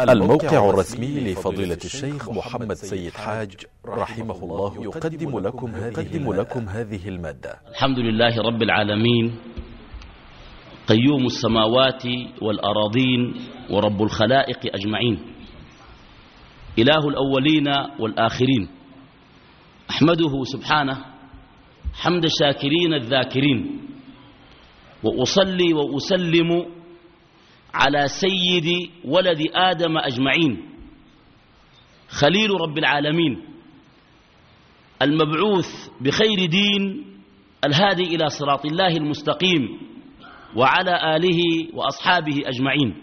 الموقع الرسمي لفضيلة الشيخ محمد سيد حاج رحمه الله يقدم لكم هذه, لكم هذه المادة. الحمد لله رب العالمين. قيوم السماوات والأراضين ورب الخلائق أجمعين. إله الأولين والآخرين. أحمده سبحانه حمد الشاكرين الذاكرين. وأصلي وأسلم على سيد ولد آدم أجمعين. خليل رب العالمين. المبعوث بخير دين الهادي إلى صراط الله المستقيم وعلى آله وأصحابه أجمعين.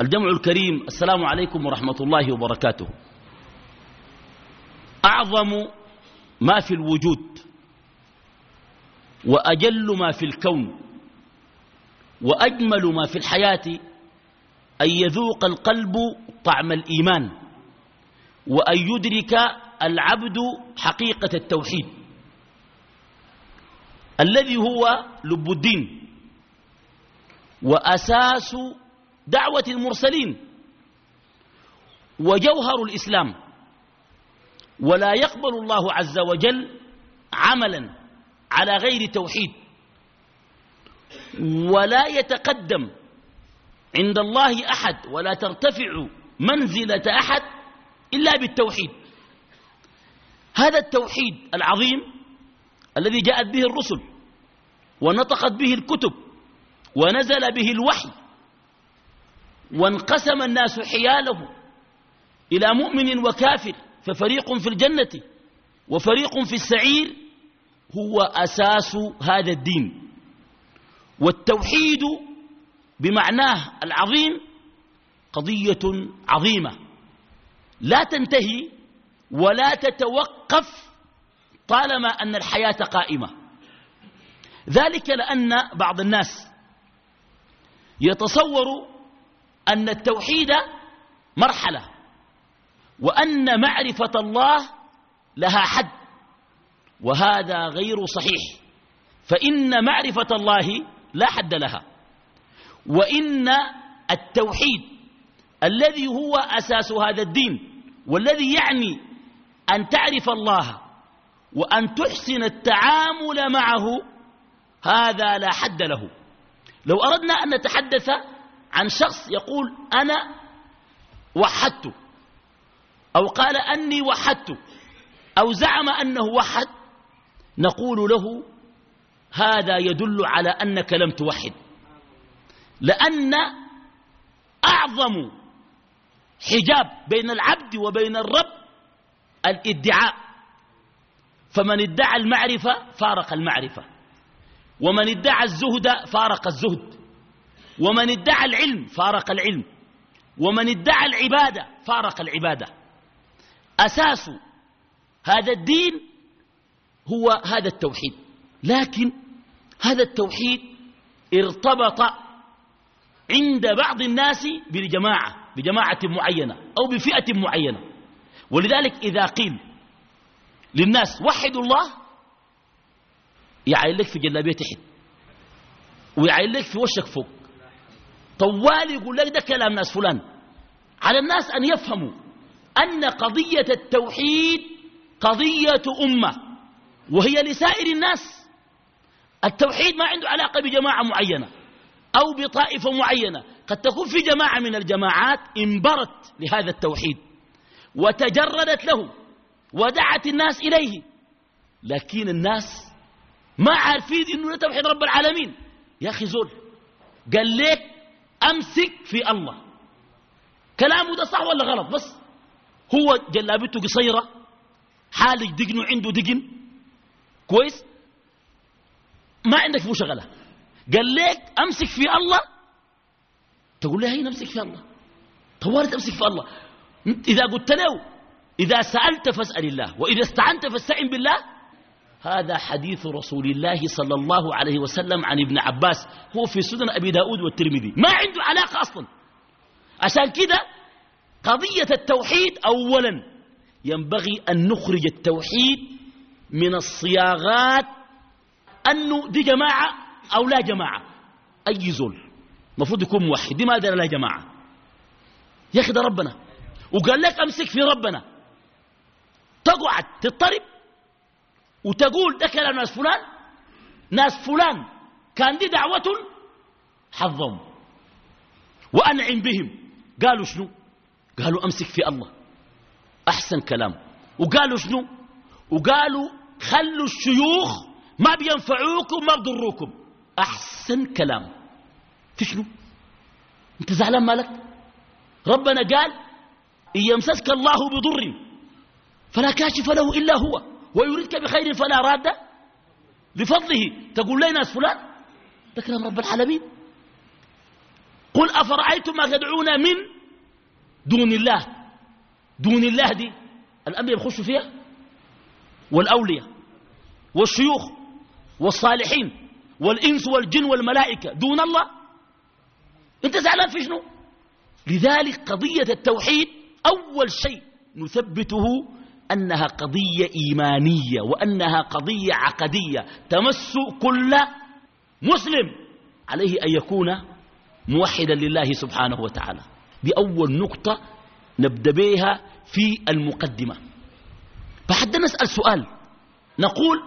الجمع الكريم السلام عليكم ورحمة الله وبركاته. أعظم ما في الوجود وأجل ما في الكون. وأجمل ما في الحياة أن يذوق القلب طعم الإيمان وأن يدرك العبد حقيقة التوحيد الذي هو لب الدين وأساس دعوة المرسلين وجوهر الإسلام ولا يقبل الله عز وجل عملا على غير توحيد ولا يتقدم عند الله أحد ولا ترتفع منزلة أحد إلا بالتوحيد. هذا التوحيد العظيم الذي جاءت به الرسل ونطقت به الكتب ونزل به الوحي وانقسم الناس حياله إلى مؤمن وكافر ففريق في الجنة وفريق في السعير هو أساس هذا الدين. والتوحيد بمعناه العظيم قضية عظيمة. لا تنتهي ولا تتوقف طالما أن الحياة قائمة. ذلك لأن بعض الناس يتصور أن التوحيد مرحلة وأن معرفة الله لها حد وهذا غير صحيح. فإن معرفة الله لا حد لها. وإن التوحيد الذي هو أساس هذا الدين والذي يعني أن تعرف الله وأن تحسن التعامل معه هذا لا حد له. لو أردنا أن نتحدث عن شخص يقول أنا وحدت أو قال أني وحدت أو زعم أنه وحد نقول له هذا يدل على أنك لم توحد. لأن أعظم حجاب بين العبد وبين الرب الادعاء. فمن ادعى المعرفة فارق المعرفة. ومن ادعى الزهد فارق الزهد. ومن ادعى العلم فارق العلم. ومن ادعى العبادة فارق العبادة أساس هذا الدين هو هذا التوحيد. لكن هذا التوحيد ارتبط عند بعض الناس بالجماعة بجماعة معينة أو بفئة معينة. ولذلك إذا قيل للناس وحدوا الله يعين لك في جلابية تحت ويعين لك في وشك فوق. طوال يقول لك ده كلام ناس فلان. على الناس أن يفهموا أن قضية التوحيد قضية أمة وهي لسائر الناس. التوحيد ما عنده علاقة بجماعة معينة أو بطائفة معينة. قد تكون في جماعة من الجماعات انبرت لهذا التوحيد وتجردت له ودعت الناس إليه. لكن الناس ما عارفين إنه توحيد رب العالمين. يا أخي زول قال لك أمسك في الله. كلامه ده صح ولا غلط؟ بس هو جلابته قصيرة حالك دقنه عنده دقن. كويس؟ ما عندك مشغلة قال لك أمسك في الله. تقول لي هي نمسك في الله. طوالت أمسك في الله. إذا قلت له إذا سألت فاسأل الله. وإذا استعنت فاستعن بالله. هذا حديث رسول الله صلى الله عليه وسلم عن ابن عباس. هو في سنن أبي داود والترمذي. ما عنده علاقة أصلا. عشان كده قضية التوحيد أولا. ينبغي أن نخرج التوحيد من الصياغات أنه دي جماعة أو لا جماعة. أي زول. مفروض يكون موحد. لماذا لا جماعة. يا أخي ده ربنا. وقال لك أمسك في ربنا. تقعد تضطرب وتقول ده كلام ناس فلان. ناس فلان. كان دي دعوة حظهم. وأنعم بهم. قالوا شنو؟ قالوا أمسك في الله. أحسن كلام. وقالوا شنو؟ وقالوا خلوا الشيوخ ما بينفعوكم ما بضروكم. أحسن كلام. في شنو أنت زعلان مالك؟ ربنا قال إن يمسسك الله بضر فلا كاشف له إلا هو ويريدك بخير فلا راد لفضله. تقول لي ناس فلان؟ ده كلام رب العالمين. قل أفرأيتم ما تدعون من دون الله؟ دون الله دي الأنبياء يخشوا فيها؟ والأولياء والشيوخ؟ والصالحين والإنس والجن والملائكة دون الله؟ أنت زعلان في شنو؟ لذلك قضية التوحيد أول شيء نثبته أنها قضية إيمانية وأنها قضية عقدية. تمس كل مسلم عليه أن يكون موحدا لله سبحانه وتعالى. دي أول نقطة نبدأ بها في المقدمة. فحد نسأل سؤال نقول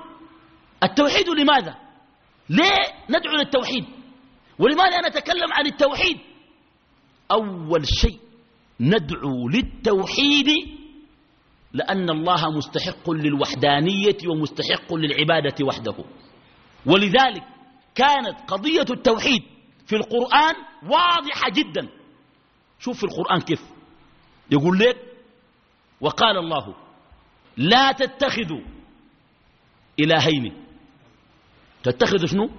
التوحيد لماذا؟ ليه ندعو للتوحيد؟ ولماذا نتكلم عن التوحيد؟ أول شيء ندعو للتوحيد لأن الله مستحق للوحدانية ومستحق للعبادة وحده. ولذلك كانت قضية التوحيد في القرآن واضحة جدا. شوف في القرآن كيف. يقول لك وقال الله لا تتخذوا إلهين تتخذوا شنو؟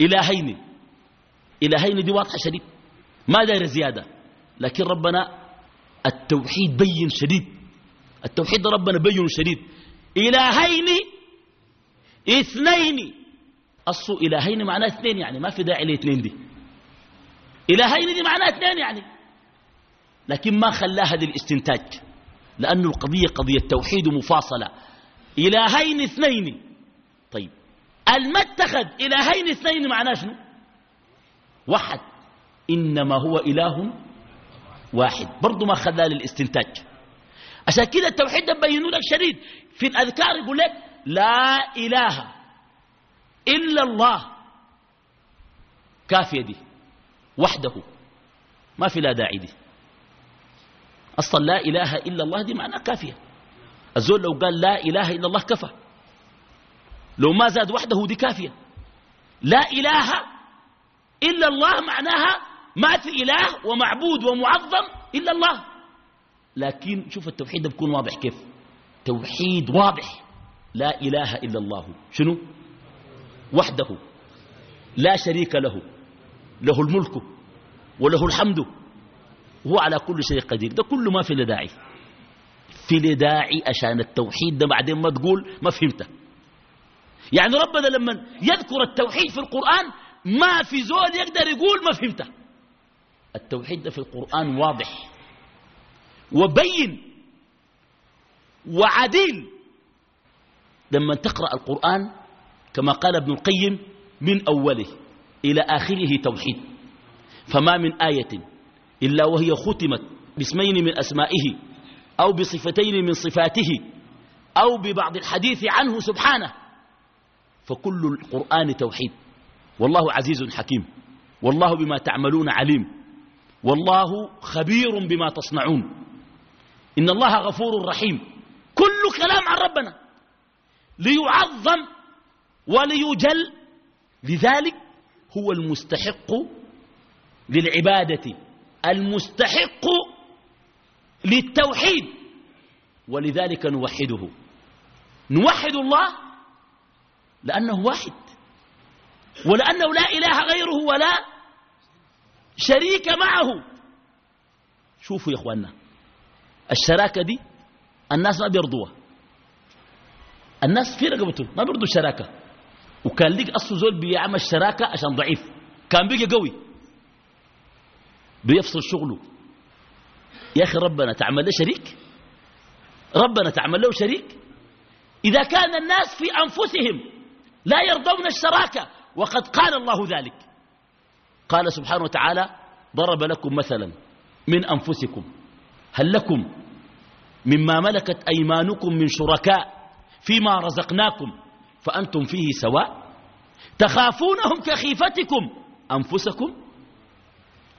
إلهين. إلهين دي واضحة شديد. ما داير زيادة. لكن ربنا التوحيد بين شديد. التوحيد ربنا بين شديد. إلهين. اثنين. أصل إلهين معناه اثنين يعني. ما في داعي لاثنين دي. إلهين دي معناه اثنين يعني. لكن ما خلاها للاستنتاج لأن القضية قضية توحيد مفاصلة. إلهين اثنين. الما اتخذ إلهين اثنين معناه شنو؟ واحد. إنما هو إله واحد. برضو ما خلاها للاستنتاج عشان كده التوحيد ده بينوا لك شديد. في الأذكار يقول لك لا إله إلا الله. كافية دي وحده. ما في لا داعي دي. أصلا لا إله إلا الله دي معناه كافية. الزول لو قال لا إله إلا الله كفى. لو ما زاد وحده دي كافية. لا إله إلا الله معناها ما في إله ومعبود ومعظم إلا الله. لكن شوف التوحيد بيكون واضح كيف. توحيد واضح. لا إله إلا الله. شنو؟ وحده. لا شريك له. له الملك وله الحمد. وهو على كل شيء قدير. ده كله ما في لداعي في لداعي عشان التوحيد ده بعدين ما تقول ما فهمته. يعني ربنا لما يذكر التوحيد في القرآن ما في زول يقدر يقول ما فهمته. التوحيد ده في القرآن واضح وبين وعديل. لما تقرأ القرآن كما قال ابن القيم من أوله إلى آخره توحيد. فما من آية إلا وهي ختمت باسمين من أسمائه أو بصفتين من صفاته أو ببعض الحديث عنه سبحانه. فكل القرآن توحيد. والله عزيز حكيم. والله بما تعملون عليم. والله خبير بما تصنعون. إن الله غفور رحيم. كل كلام عن ربنا. ليعظم وليجل. لذلك هو المستحق للعبادة. المستحق للتوحيد. ولذلك نوحده. نوحد الله لأنه واحد. ولأنه لا إله غيره ولا شريك معه. شوفوا يا إخواننا الشراكة دي الناس ما بيرضوها. الناس في رقبته ما بيرضوا الشراكة. وكان ليك أصل زول بيعمل شراكة عشان ضعيف. كان بيجي قوي. بيفصل شغله. يا أخي ربنا تعمل له شريك؟ ربنا تعمل له شريك؟ إذا كان الناس في أنفسهم لا يرضون الشراكة. وقد قال الله ذلك. قال سبحانه وتعالى ضرب لكم مثلا من أنفسكم. هل لكم مما ملكت أيمانكم من شركاء فيما رزقناكم فأنتم فيه سواء؟ تخافونهم كخيفتكم أنفسكم؟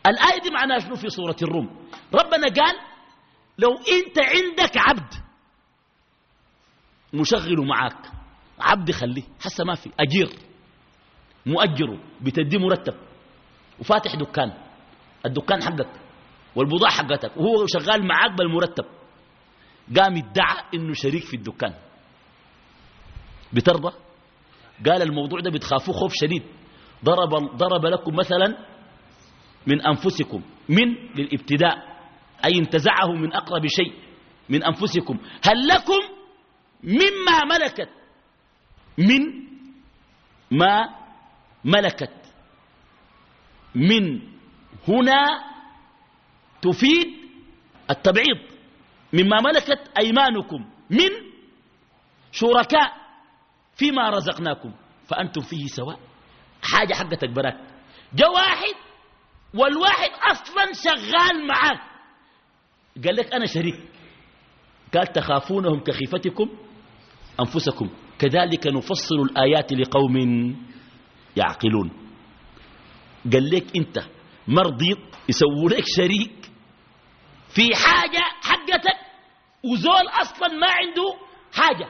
الآية دي معناها شنو في سورة الروم؟ ربنا قال لو أنت عندك عبد مشغله معاك. عبد خليه حسا ما في أجير. مؤجره بتدي مرتب. وفاتح دكان. الدكان حقك والبضاعة حقتك. وهو شغال معاك بالمرتب. قام ادعى إنه شريك في الدكان. بترضى؟ قال الموضوع ده بتخافوه خوف شديد. ضرب, ضرب لكم مثلا من أنفسكم من للابتداء. أي انتزعه من أقرب شيء من أنفسكم. هل لكم مما ملكت من ما ملكت. من هنا تفيد التبعيض. مما ملكت أيمانكم. من شركاء فيما رزقناكم. فأنتم فيه سواء. حاجة حقتك براك. جاء واحد والواحد أصلا شغال معاك. قال لك أنا شريك. قال تخافونهم كخيفتكم أنفسكم. كذلك نفصل الآيات لقوم يعقلون. قال لك أنت مرضيط يسووا لك شريك في حاجة حقتك وزول أصلا ما عنده حاجة.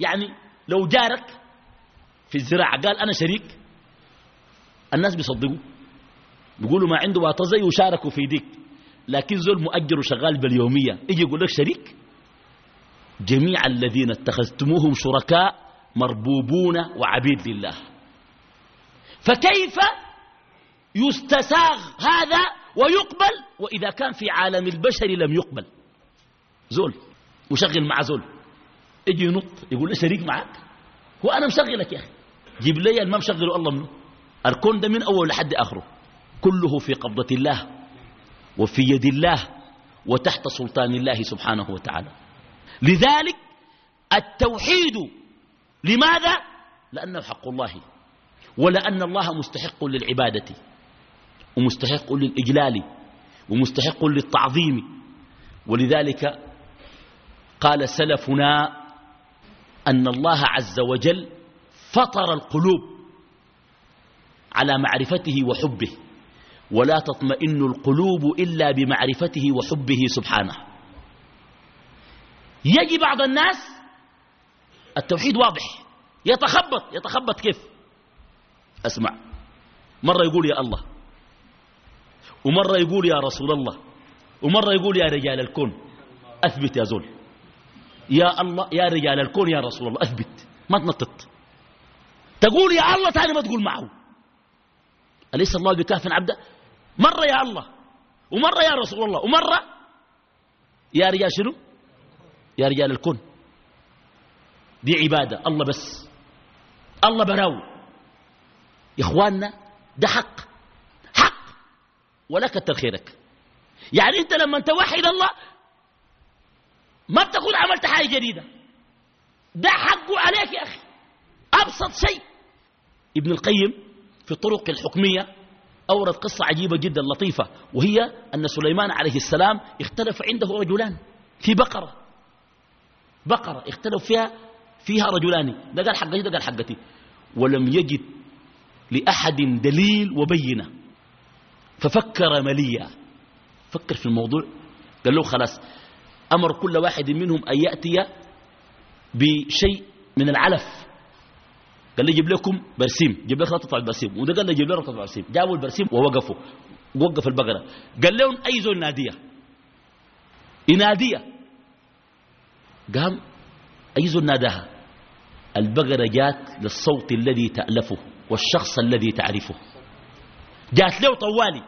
يعني لو جارك في الزراعة قال أنا شريك الناس بيصدقوا بيقولوا ما عنده واتزي وشاركوا في ديك. لكن زول مؤجر وشغال باليومية يجي يقول لك شريك؟ جميع الذين اتخذتموهم شركاء مربوبون وعبيد لله. فكيف يستساغ هذا ويقبل؟ وإذا كان في عالم البشر لم يقبل. زول مشغل مع زول. يجي ينط يقول لي شريك معك؟ هو أنا مشغلك يا أخي. جيب لي ما مشغله الله منه. الكون ده من أول لحد آخره. كله في قبضة الله وفي يد الله وتحت سلطان الله سبحانه وتعالى. لذلك التوحيد لماذا؟ لأنه حق الله ولأن الله مستحق للعبادة ومستحق للإجلال ومستحق للتعظيم ولذلك قال سلفنا أن الله عز وجل فطر القلوب على معرفته وحبه ولا تطمئن القلوب إلا بمعرفته وحبه سبحانه يجي بعض الناس التوحيد واضح. يتخبط. يتخبط كيف؟ أسمع. مرة يقول يا الله. ومرة يقول يا رسول الله. ومرة يقول يا رجال الكون. أثبت يا زول. يا الله يا رجال الكون يا رسول الله أثبت. ما تنطط. تقول يا الله تاني ما تقول معه. أليس الله بكاف عبده؟ مرة يا الله. ومرة يا رسول الله. ومرة يا رجال شنو؟ يا رجال الكون. دي عبادة الله بس. الله براو. يا إخواننا ده حق. حق. ولا كتر خيرك. يعني أنت لما توحد الله ما بتقول عملت حاجة جديدة. ده حقه عليك يا أخي. أبسط شيء. ابن القيم في الطرق الحكمية أورد قصة عجيبة جدا لطيفة وهي أن سليمان عليه السلام اختلف عنده رجلان في بقرة. بقرة اختلف فيها فيها رجلان. ده قال حقتي ده قال حقتي. ولم يجد لأحد دليل وبينة. ففكر مليا فكر في الموضوع. قال له خلاص أمر كل واحد منهم أن يأتي بشيء من العلف. قال لي جيب لكم برسيم. جيب لك رطة البرسيم. وده قال لي جيب لي رطة البرسيم. جابوا البرسيم ووقفوا. وقف البقرة. قال لهم أي زول نادية؟ ينادية قام زول ناداها؟ البقرة جات للصوت الذي تألفه والشخص الذي تعرفه. جات له طوالي.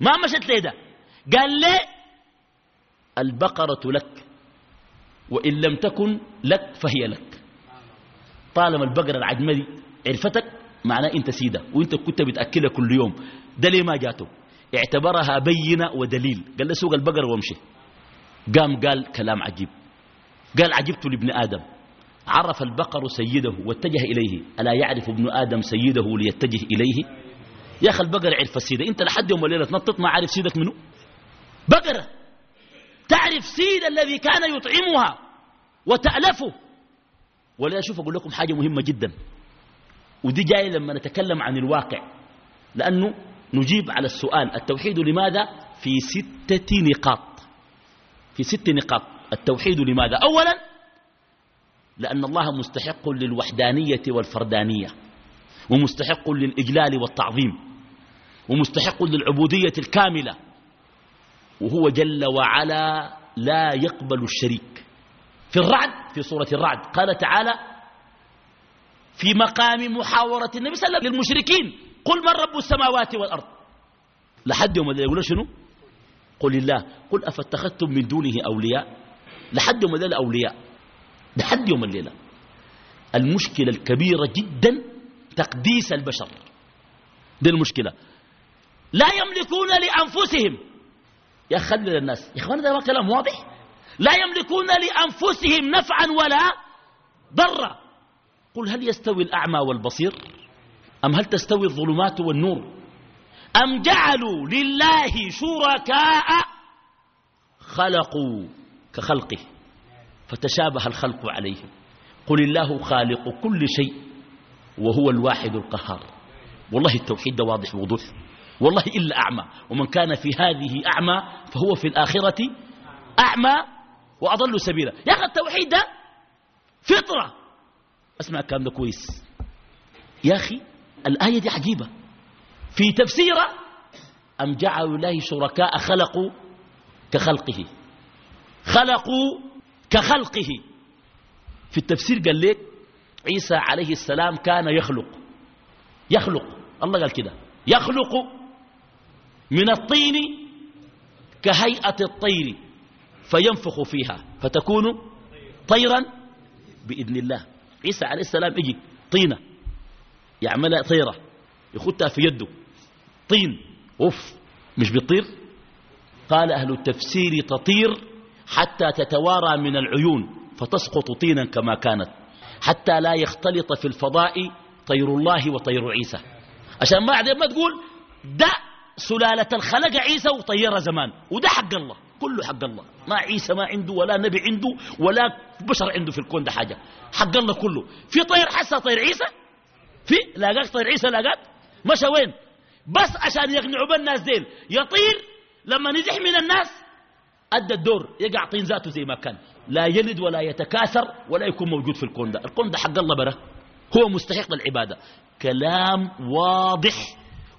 ما مشت لي ده؟ قال لي البقرة لك وإن لم تكن لك فهي لك. طالما البقرة العجمة دي عرفتك معناه أنت سيدة وأنت كنت بتأكلها كل يوم. ده ليه ما جاته؟ اعتبرها بينة ودليل. قال له سوق البقرة وامشي. قام قال كلام عجيب. قال عجبت لابن آدم. عرف البقر سيده واتجه إليه. ألا يعرف ابن آدم سيده ليتجه إليه؟ يا أخي البقر عرف السيدة. أنت لحد يوم الليلة تنطط ما عارف سيدك منه. بقرة تعرف سيد الذي كان يطعمها وتألفه. ولا أشوف أقول لكم حاجة مهمة جدا. ودي جاي لما نتكلم عن الواقع. لأنه نجيب على السؤال التوحيد لماذا؟ في ستة نقاط. في ست نقاط. التوحيد لماذا؟ أولا لأن الله مستحق للوحدانية والفردانية ومستحق للإجلال والتعظيم ومستحق للعبودية الكاملة وهو جل وعلا لا يقبل الشريك. في الرعد في سورة الرعد قال تعالى في مقام محاورة النبي صلى الله عليه وسلم للمشركين قل من رب السماوات والأرض. لحد يوم يقول شنو؟ قل الله قل أفاتخذتم من دونه أولياء؟ لحد يوم الليلة أولياء لحد يوم الليلة. المشكلة الكبيرة جدا تقديس البشر. دي المشكلة. لا يملكون لأنفسهم. يا خلي للناس. يا اخوانا ده كلام واضح؟ لا يملكون لأنفسهم نفعا ولا ضرا. قل هل يستوي الأعمى والبصير؟ أم هل تستوي الظلمات والنور؟ أم جعلوا لله شركاء خلقوا؟ كخلقه فتشابه الخلق عليهم قل الله خالق كل شيء وهو الواحد القهار. والله التوحيد ده واضح وضوح والله إلا أعمى. ومن كان في هذه أعمى فهو في الآخرة أعمى وأضل سبيلا. يا أخي التوحيد ده فطرة. أسمع الكلام ده كويس. يا أخي الآية دي عجيبة. في تفسيره أم جعلوا الله شركاء خلقوا كخلقه. خلقوا كخلقه. في التفسير قال لك عيسى عليه السلام كان يخلق. يخلق. الله قال كده. يخلق من الطين كهيئة الطير فينفخ فيها. فتكون طيرا بإذن الله. عيسى عليه السلام يجي. طينة. يعملها طيرة. يخدها في يده. طين. أوف. مش بيطير؟ قال أهل التفسير تطير حتى تتوارى من العيون فتسقط طينا كما كانت حتى لا يختلط في الفضاء طير الله وطير عيسى. عشان ما ما تقول ده سلالة الخلق عيسى وطير زمان وده حق الله كله حق الله. ما عيسى ما عنده ولا نبي عنده ولا بشر عنده في الكون ده حاجة. حق الله كله. في طير حسا طير عيسى؟ في؟ لاقاك طير عيسى لاقاك؟ مشى وين؟ بس عشان يقنعوا بالناس ديل. يطير لما نزح من الناس أدى الدور يقع طين ذاته زي ما كان. لا يلد ولا يتكاثر ولا يكون موجود في الكون ده الكون ده حق الله برا. هو مستحق للعبادة. كلام واضح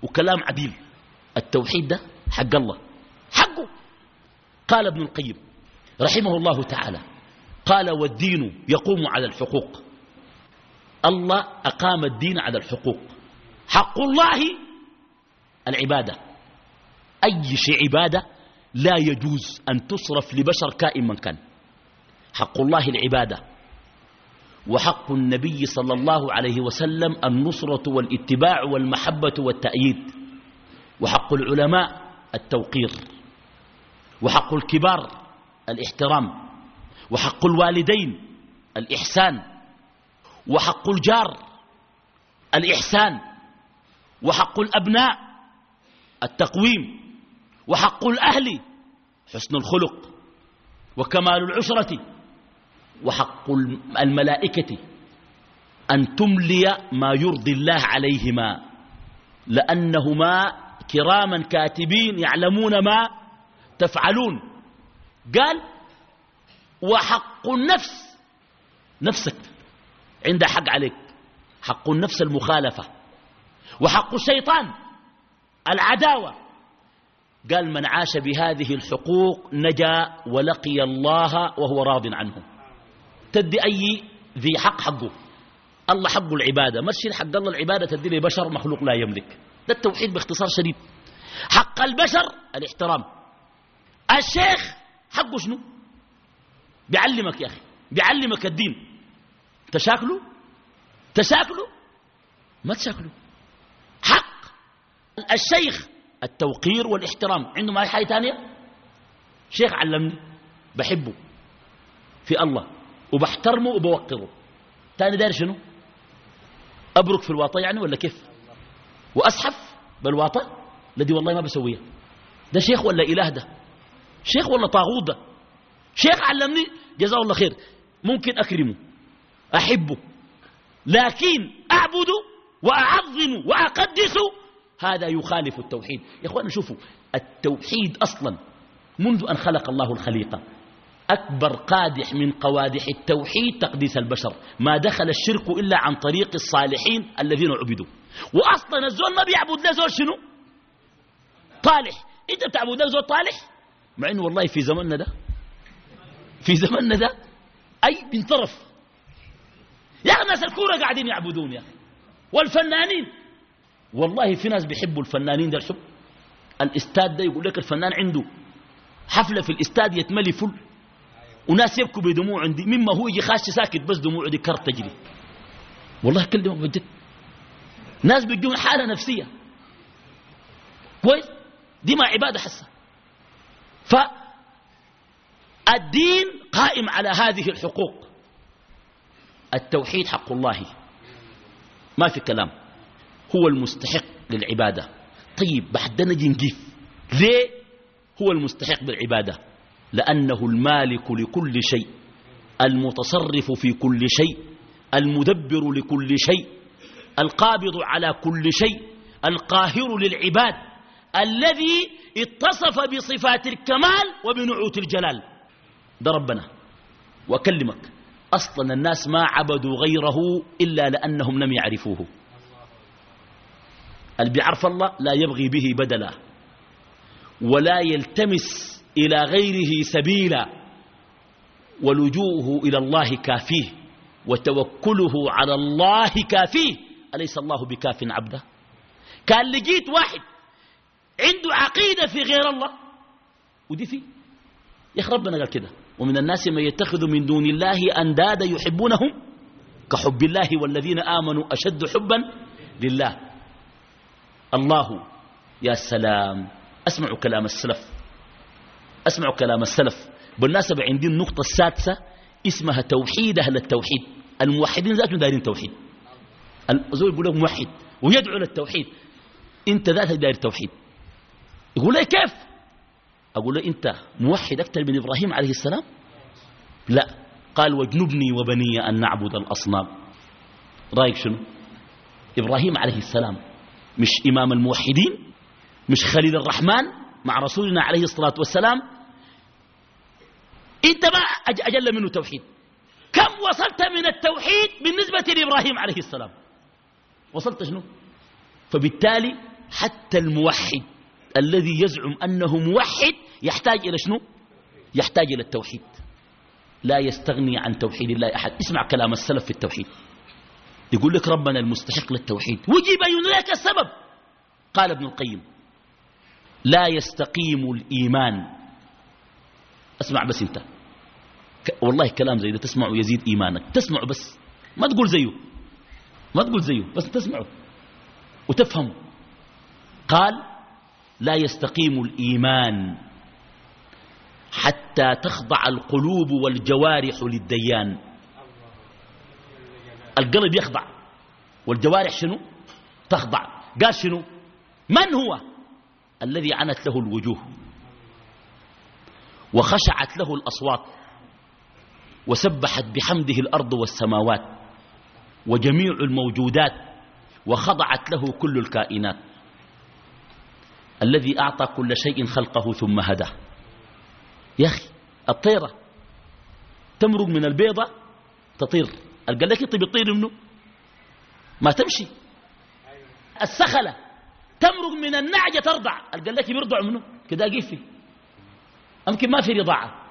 وكلام عديل. التوحيد ده حق الله. حقه. قال ابن القيم رحمه الله تعالى قال والدين يقوم على الحقوق. الله أقام الدين على الحقوق. حق الله العبادة. أي شيء عبادة لا يجوز أن تصرف لبشر كائن من كان. حق الله العبادة وحق النبي صلى الله عليه وسلم النصرة والاتباع والمحبة والتأييد وحق العلماء التوقير وحق الكبار الاحترام وحق الوالدين الإحسان وحق الجار الإحسان وحق الأبناء التقويم. وحق الأهل حسن الخلق وكمال العشرة وحق الملائكة. أن تملي ما يرضي الله عليهما لأنهما كراما كاتبين يعلمون ما تفعلون. قال وحق النفس نفسك عندها حق عليك حق النفس المخالفة. وحق الشيطان العداوة. قال من عاش بهذه الحقوق نجا ولقي الله وهو راض عنه. تدي أي ذي حق حقه. الله حقه العبادة. تشيل حق الله العبادة تدي لي بشر مخلوق لا يملك. ده التوحيد باختصار شديد. حق البشر الاحترام. الشيخ حقه شنو؟ بيعلمك يا أخي. بيعلمك الدين. تشاكله؟ تشاكله؟ ما تشاكله. حق الشيخ التوقير والاحترام. عنده ما حاجة ثانية شيخ علمني. بحبه. في الله. وبحترمه وبوقره. تاني داير شنو؟ أبرك في الواطة يعني ولا كيف؟ وأسحف بالواطة الذي والله ما بسويها. ده شيخ ولا إله ده؟ شيخ ولا طاغوت ده؟ شيخ علمني. جزاه الله خير. ممكن أكرمه. أحبه. لكن أعبده وأعظم وأقدس هذا يخالف التوحيد. يا أخوانا شوفوا التوحيد أصلا منذ أن خلق الله الخليقة أكبر قادح من قوادح التوحيد تقديس البشر. ما دخل الشرك إلا عن طريق الصالحين الذين عبدوا. وأصلا الزول ما بيعبد له زول شنو؟ طالح. أنت بتعبد له زول طالح؟ مع إنه والله في زمننا ده. في زمننا ده. أي بنطرف. يا أخي الناس الكورة قاعدين يعبدون يا أخي. والفنانين. والله في ناس بيحبوا الفنانين ده الحب الاستاد ده يقول لك الفنان عنده حفلة في الاستاد يتملي فل. وناس يبكوا بدموع عندي مما هو يجي خاش ساكت بس دموعه دي كر تجري. والله كلمه بجد ناس بيجون حالة نفسية. كويس؟ دي ما عبادة حسه فالدين قائم على هذه الحقوق. التوحيد حق الله. ما في كلام. هو المستحق للعبادة. طيب بعد نجي نجيف. ليه هو المستحق بالعبادة؟ لأنه المالك لكل شيء المتصرف في كل شيء المدبر لكل شيء القابض على كل شيء القاهر للعباد الذي اتصف بصفات الكمال وبنعوت الجلال. ده ربنا. وأكلمك أصلا الناس ما عبدوا غيره إلا لأنهم لم يعرفوه. اللي بيعرف الله لا يبغي به بدلا ولا يلتمس إلى غيره سبيلا ولجوءه إلى الله كافيه وتوكله على الله كافيه. أليس الله بكاف عبده؟ كان لقيت واحد عنده عقيدة في غير الله. ودي فيه يا أخي ربنا قال كده. ومن الناس من يتخذ من دون الله أندادا يحبونهم كحب الله والذين آمنوا أشد حبا لله. الله يا سلام أسمعوا كلام السلف. أسمعوا كلام السلف. بالناسبة عندي النقطة السادسة اسمها توحيد أهل التوحيد. الموحدين ذاتهم دايرين توحيد. الزول يقول لك موحد ويدعو للتوحيد أنت ذاتك داير توحيد. يقول لي كيف؟ أقول له أنت موحد أكثر من إبراهيم عليه السلام؟ لا. قال واجنبني وبني أن نعبد الأصنام. رأيك شنو؟ إبراهيم عليه السلام. مش إمام الموحدين مش خليل الرحمن مع رسولنا عليه الصلاة والسلام. انت ما أجل منه توحيد. كم وصلت من التوحيد بالنسبة لإبراهيم عليه السلام؟ وصلت شنو؟ فبالتالي حتى الموحد الذي يزعم أنه موحد يحتاج إلى شنو؟ يحتاج إلى التوحيد. لا يستغني عن توحيد الله أحد. اسمع كلام السلف في التوحيد. يقول لك ربنا المستحق للتوحيد. وجب لك السبب. قال ابن القيم لا يستقيم الإيمان. أسمع بس أنت. والله كلام زي ده تسمعه يزيد إيمانك. تسمعه بس. ما تقول زيه. ما تقول زيه. بس تسمعه. وتفهم. قال لا يستقيم الإيمان حتى تخضع القلوب والجوارح للديان. القلب يخضع. والجوارح شنو؟ تخضع. قال شنو؟ من هو؟ الذي عنت له الوجوه. وخشعت له الأصوات. وسبحت بحمده الأرض والسماوات. وجميع الموجودات. وخضعت له كل الكائنات. الذي أعطى كل شيء خلقه ثم هداه يا أخي الطيرة تمرق من البيضة تطير. قال لك انت بتطير منه. ما تمشي. السخلة تمرق من النعجة ترضع. قال لك بيرضع منه. كده قيفي يمكن ما في رضاعة.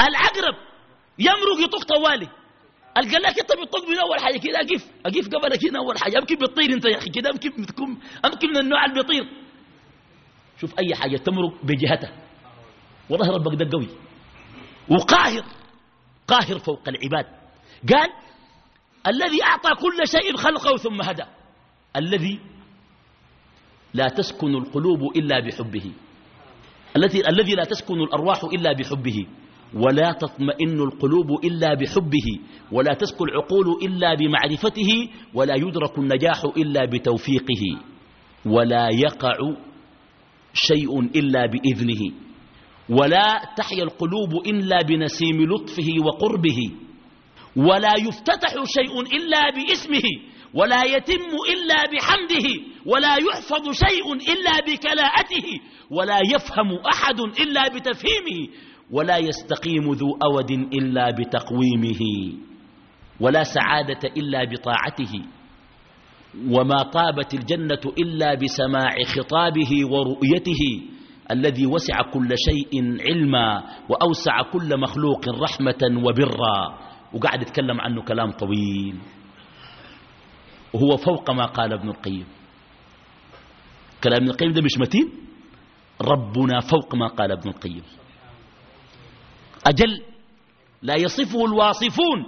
العقرب يمرق يطق طوالي. قال لك انت بتطق من أول حاجة. كده اقف اقف قبلك هنا أول حاجة. يمكن بتطير أنت يا أخي. كده يمكن بتكون يمكن من النوع اللي بيطير شوف أي حاجة تمرق بجهتها والله ربك ده قوي. وقاهر. قاهر فوق العباد. قال الذي أعطى كل شيء خلقه ثم هدى. الذي لا تسكن القلوب إلا بحبه. الذي الذي لا تسكن الأرواح إلا بحبه. ولا تطمئن القلوب إلا بحبه. ولا تسكن العقول إلا بمعرفته. ولا يدرك النجاح إلا بتوفيقه. ولا يقع شيء إلا بإذنه. ولا تحيا القلوب إلا بنسيم لطفه وقربه. ولا يفتتح شيء إلا باسمه ولا يتم إلا بحمده ولا يحفظ شيء إلا بكلاءته ولا يفهم أحد إلا بتفهيمه ولا يستقيم ذو أود إلا بتقويمه ولا سعادة إلا بطاعته وما طابت الجنة إلا بسماع خطابه ورؤيته الذي وسع كل شيء علما وأوسع كل مخلوق رحمة وبرا. وقاعد يتكلم عنه كلام طويل. وهو فوق ما قال ابن القيم. كلام ابن القيم ده مش متين؟ ربنا فوق ما قال ابن القيم. أجل لا يصفه الواصفون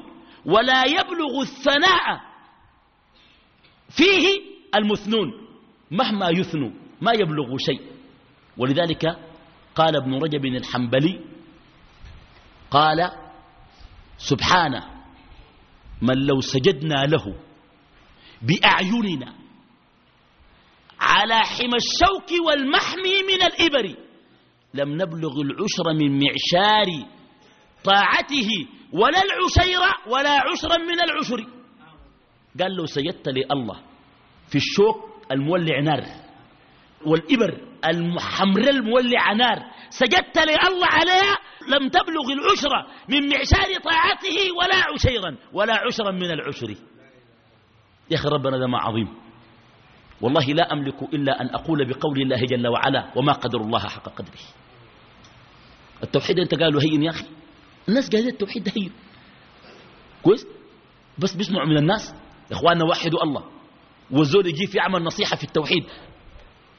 ولا يبلغ الثناء فيه المثنون مهما يثنوا ما يبلغ شيء. ولذلك قال ابن رجب الحنبلي قال سبحانه من لو سجدنا له بأعيننا على حمى الشوك والمحمي من الإبر لم نبلغ العشر من معشار طاعته ولا العشير ولا عشرا من العشر. قال له سجدت لله في الشوك المولع نار والإبر المحمر المولع نار سجدت لله عليها لم تبلغ العشر من معشار طاعته ولا عشيرا ولا عشرا من العشر. يا أخي ربنا ذا ما عظيم. والله لا أملك إلا أن أقول بقول الله جل وعلا وما قدر الله حق قدره. التوحيد أنت قالوا هين يا أخي؟ الناس قالوا التوحيد ده هين. كويس؟ بس بيسمعوا من الناس؟ إخواننا وحدوا الله. والزول يجي في عمل نصيحة في التوحيد.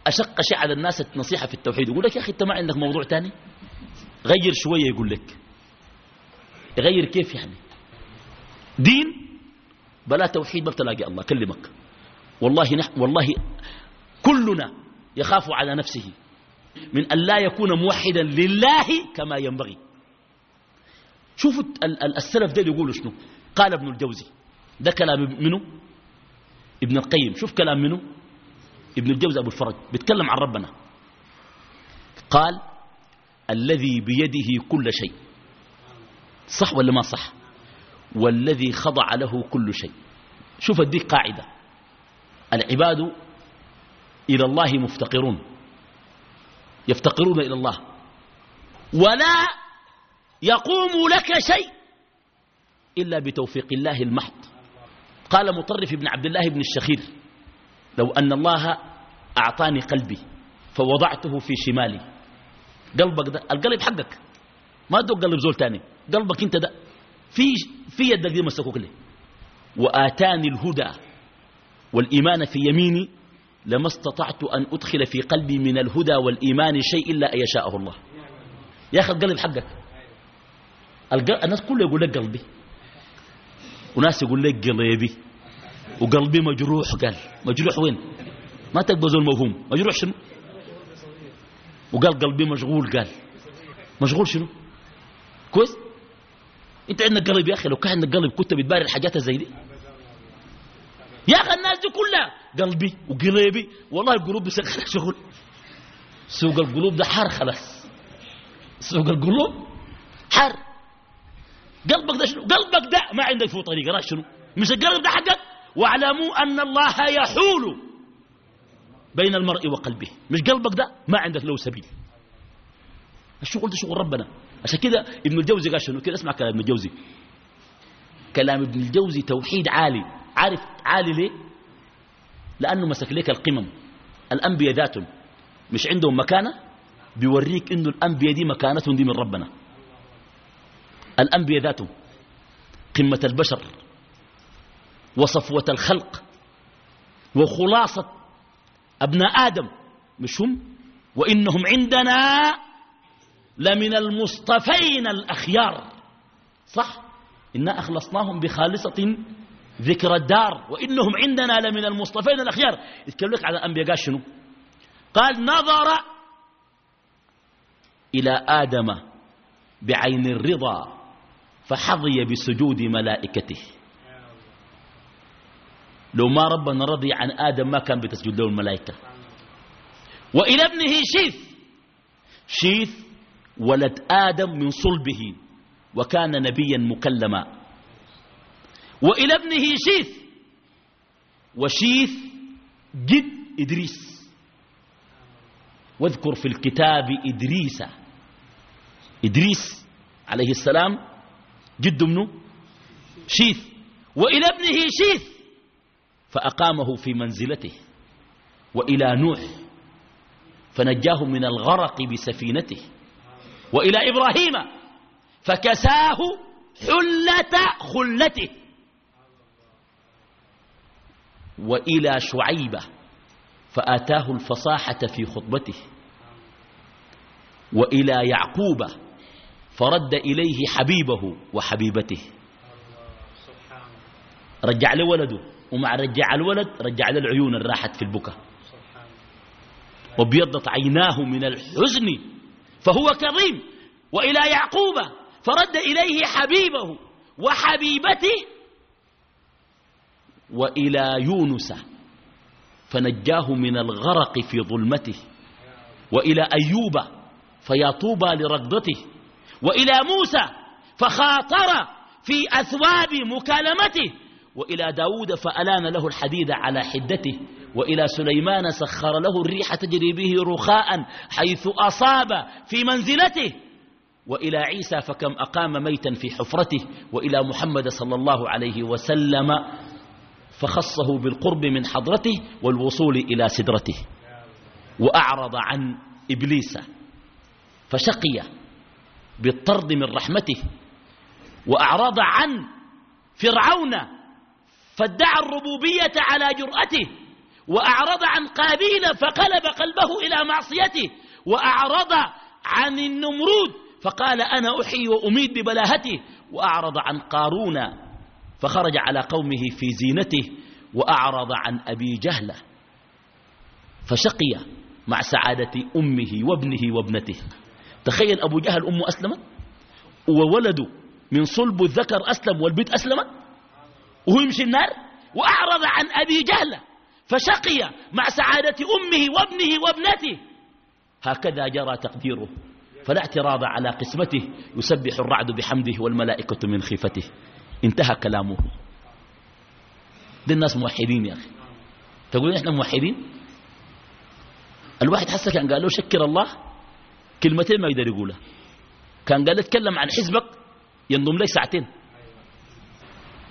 أشق شيء على الناس النصيحة في التوحيد. يقول لك يا أخي أنت ما عندك موضوع تاني؟ غير شوية يقول لك. غير كيف يعني؟ دين؟ بلا توحيد ما بتلاقي الله كلمك. والله نح والله كلنا يخاف على نفسه من أن لا يكون موحدا لله كما ينبغي. شوفوا السلف ده يقولوا شنو؟ قال ابن الجوزي. ده كلام منه ابن القيم. شوف كلام منه ابن الجوزي أبو الفرج بيتكلم عن ربنا. قال الذي بيده كل شيء. صح ولا ما صح؟ والذي خضع له كل شيء. شوف اديك قاعدة. العباد إلى الله مفتقرون. يفتقرون إلى الله. ولا يقوم لك شيء إلا بتوفيق الله المحض. قال مطرف بن عبد الله بن الشخير لو أن الله أعطاني قلبي فوضعته في شمالي. قلبك ده القلب حقك. ما تدق قلب زول تاني. قلبك انت ده. في في يدك دي مسكوك ليه؟ وآتاني الهدى والإيمان في يميني لما استطعت أن أدخل في قلبي من الهدى والإيمان شيء إلا أن يشاءه الله. يا أخي القلب حقك. الناس كله يقول لك قلبي. وناس يقول لك قلبي. وقلبي مجروح قال. مجروح وين؟ ما تقبض الموهوم مجروح شنو؟ وقال قلبي مشغول قال. مشغول شنو؟ كويس؟ انت عندك قلب يا أخي لو كان عندك قلب كنت بتباري الحاجات زي دي. يا أخي الناس دي كلها. قلبي وقلبي والله القلوب دي شغل. سوق القلوب ده حار خلاص. سوق القلوب حار. قلبك ده شنو؟ قلبك ده ما عندك فيه طريقه راح شنو؟ مش القلب ده حقك؟ واعلموا أن الله يحول بين المرء وقلبه. مش قلبك ده ما عندك له سبيل. الشغل ده شغل ربنا. عشان كده ابن الجوزي قال شنو؟ كده اسمع كلام ابن الجوزي. كلام ابن الجوزي توحيد عالي. عارف عالي ليه؟ لأنه مسك لك القمم. الأنبياء ذاتهم. مش عندهم مكانة؟ بيوريك إنه الأنبياء دي مكانتهم دي من ربنا. الأنبياء ذاتهم. قمة البشر. وصفوة الخلق. وخلاصة أبناء آدم. مش هم وإنهم عندنا لمن المصطفين الأخيار. صح؟ إنا أخلصناهم بخالصة ذكر الدار. وإنهم عندنا لمن المصطفين الأخيار. يتكلم لك على الأنبياء قال شنو؟ قال نظر إلى آدم بعين الرضا فحظي بسجود ملائكته. لو ما ربنا رضي عن آدم ما كان بتسجد له الملائكة. وإلى ابنه شيث شيث ولد آدم من صلبه وكان نبيا مكلما. وإلى ابنه شيث وشيث جد إدريس. واذكر في الكتاب إدريس. إدريس عليه السلام جد منه؟ شيث. وإلى ابنه شيث فأقامه في منزلته وإلى نوح فنجاه من الغرق بسفينته وإلى إبراهيم فكساه حلة خلته وإلى شعيبة فآتاه الفصاحة في خطبته وإلى يعقوب فرد إليه حبيبه وحبيبته. رجع له ولده ومع رجع الولد رجع له العيون الراحت في البكا وابيضت عيناه من الحزن فهو كظيم وإلى يعقوب فرد إليه حبيبه وحبيبته وإلى يونس فنجاه من الغرق في ظلمته. وإلى أيوب فيا طوبى لرقدته. وإلى موسى فخاطر في أثواب مكالمته. وإلى داود فألان له الحديد على حدته وإلى سليمان سخر له الريح تجري به رخاء حيث أصاب في منزلته. وإلى عيسى فكم أقام ميتا في حفرته وإلى محمد صلى الله عليه وسلم فخصه بالقرب من حضرته والوصول إلى سدرته. وأعرض عن إبليس فشقي بالطرد من رحمته وأعرض عن فرعون فادعى الربوبية على جرأته وأعرض عن قابيل فقلب قلبه إلى معصيته وأعرض عن النمرود فقال أنا أحيي وأميت ببلاهته وأعرض عن قارون فخرج على قومه في زينته وأعرض عن أبي جهل فشقي مع سعادة أمه وابنه وابنته. تخيل أبو جهل أمه أسلمت وولده من صلب الذكر أسلم والبنت أسلمت وهو يمشي النار وأعرض عن أبي جهل فشقي مع سعادة أمه وابنه وابنته. هكذا جرى تقديره فلا اعتراض على قسمته يسبح الرعد بحمده والملائكة من خيفته. انتهى كلامه. دي الناس موحدين يا أخي. تقولون إحنا موحدين؟ الواحد حسا كان قال له شكر الله كلمتين ما يقدر يقولها كان قال له اتكلم عن حزبك ينضم لك ساعتين.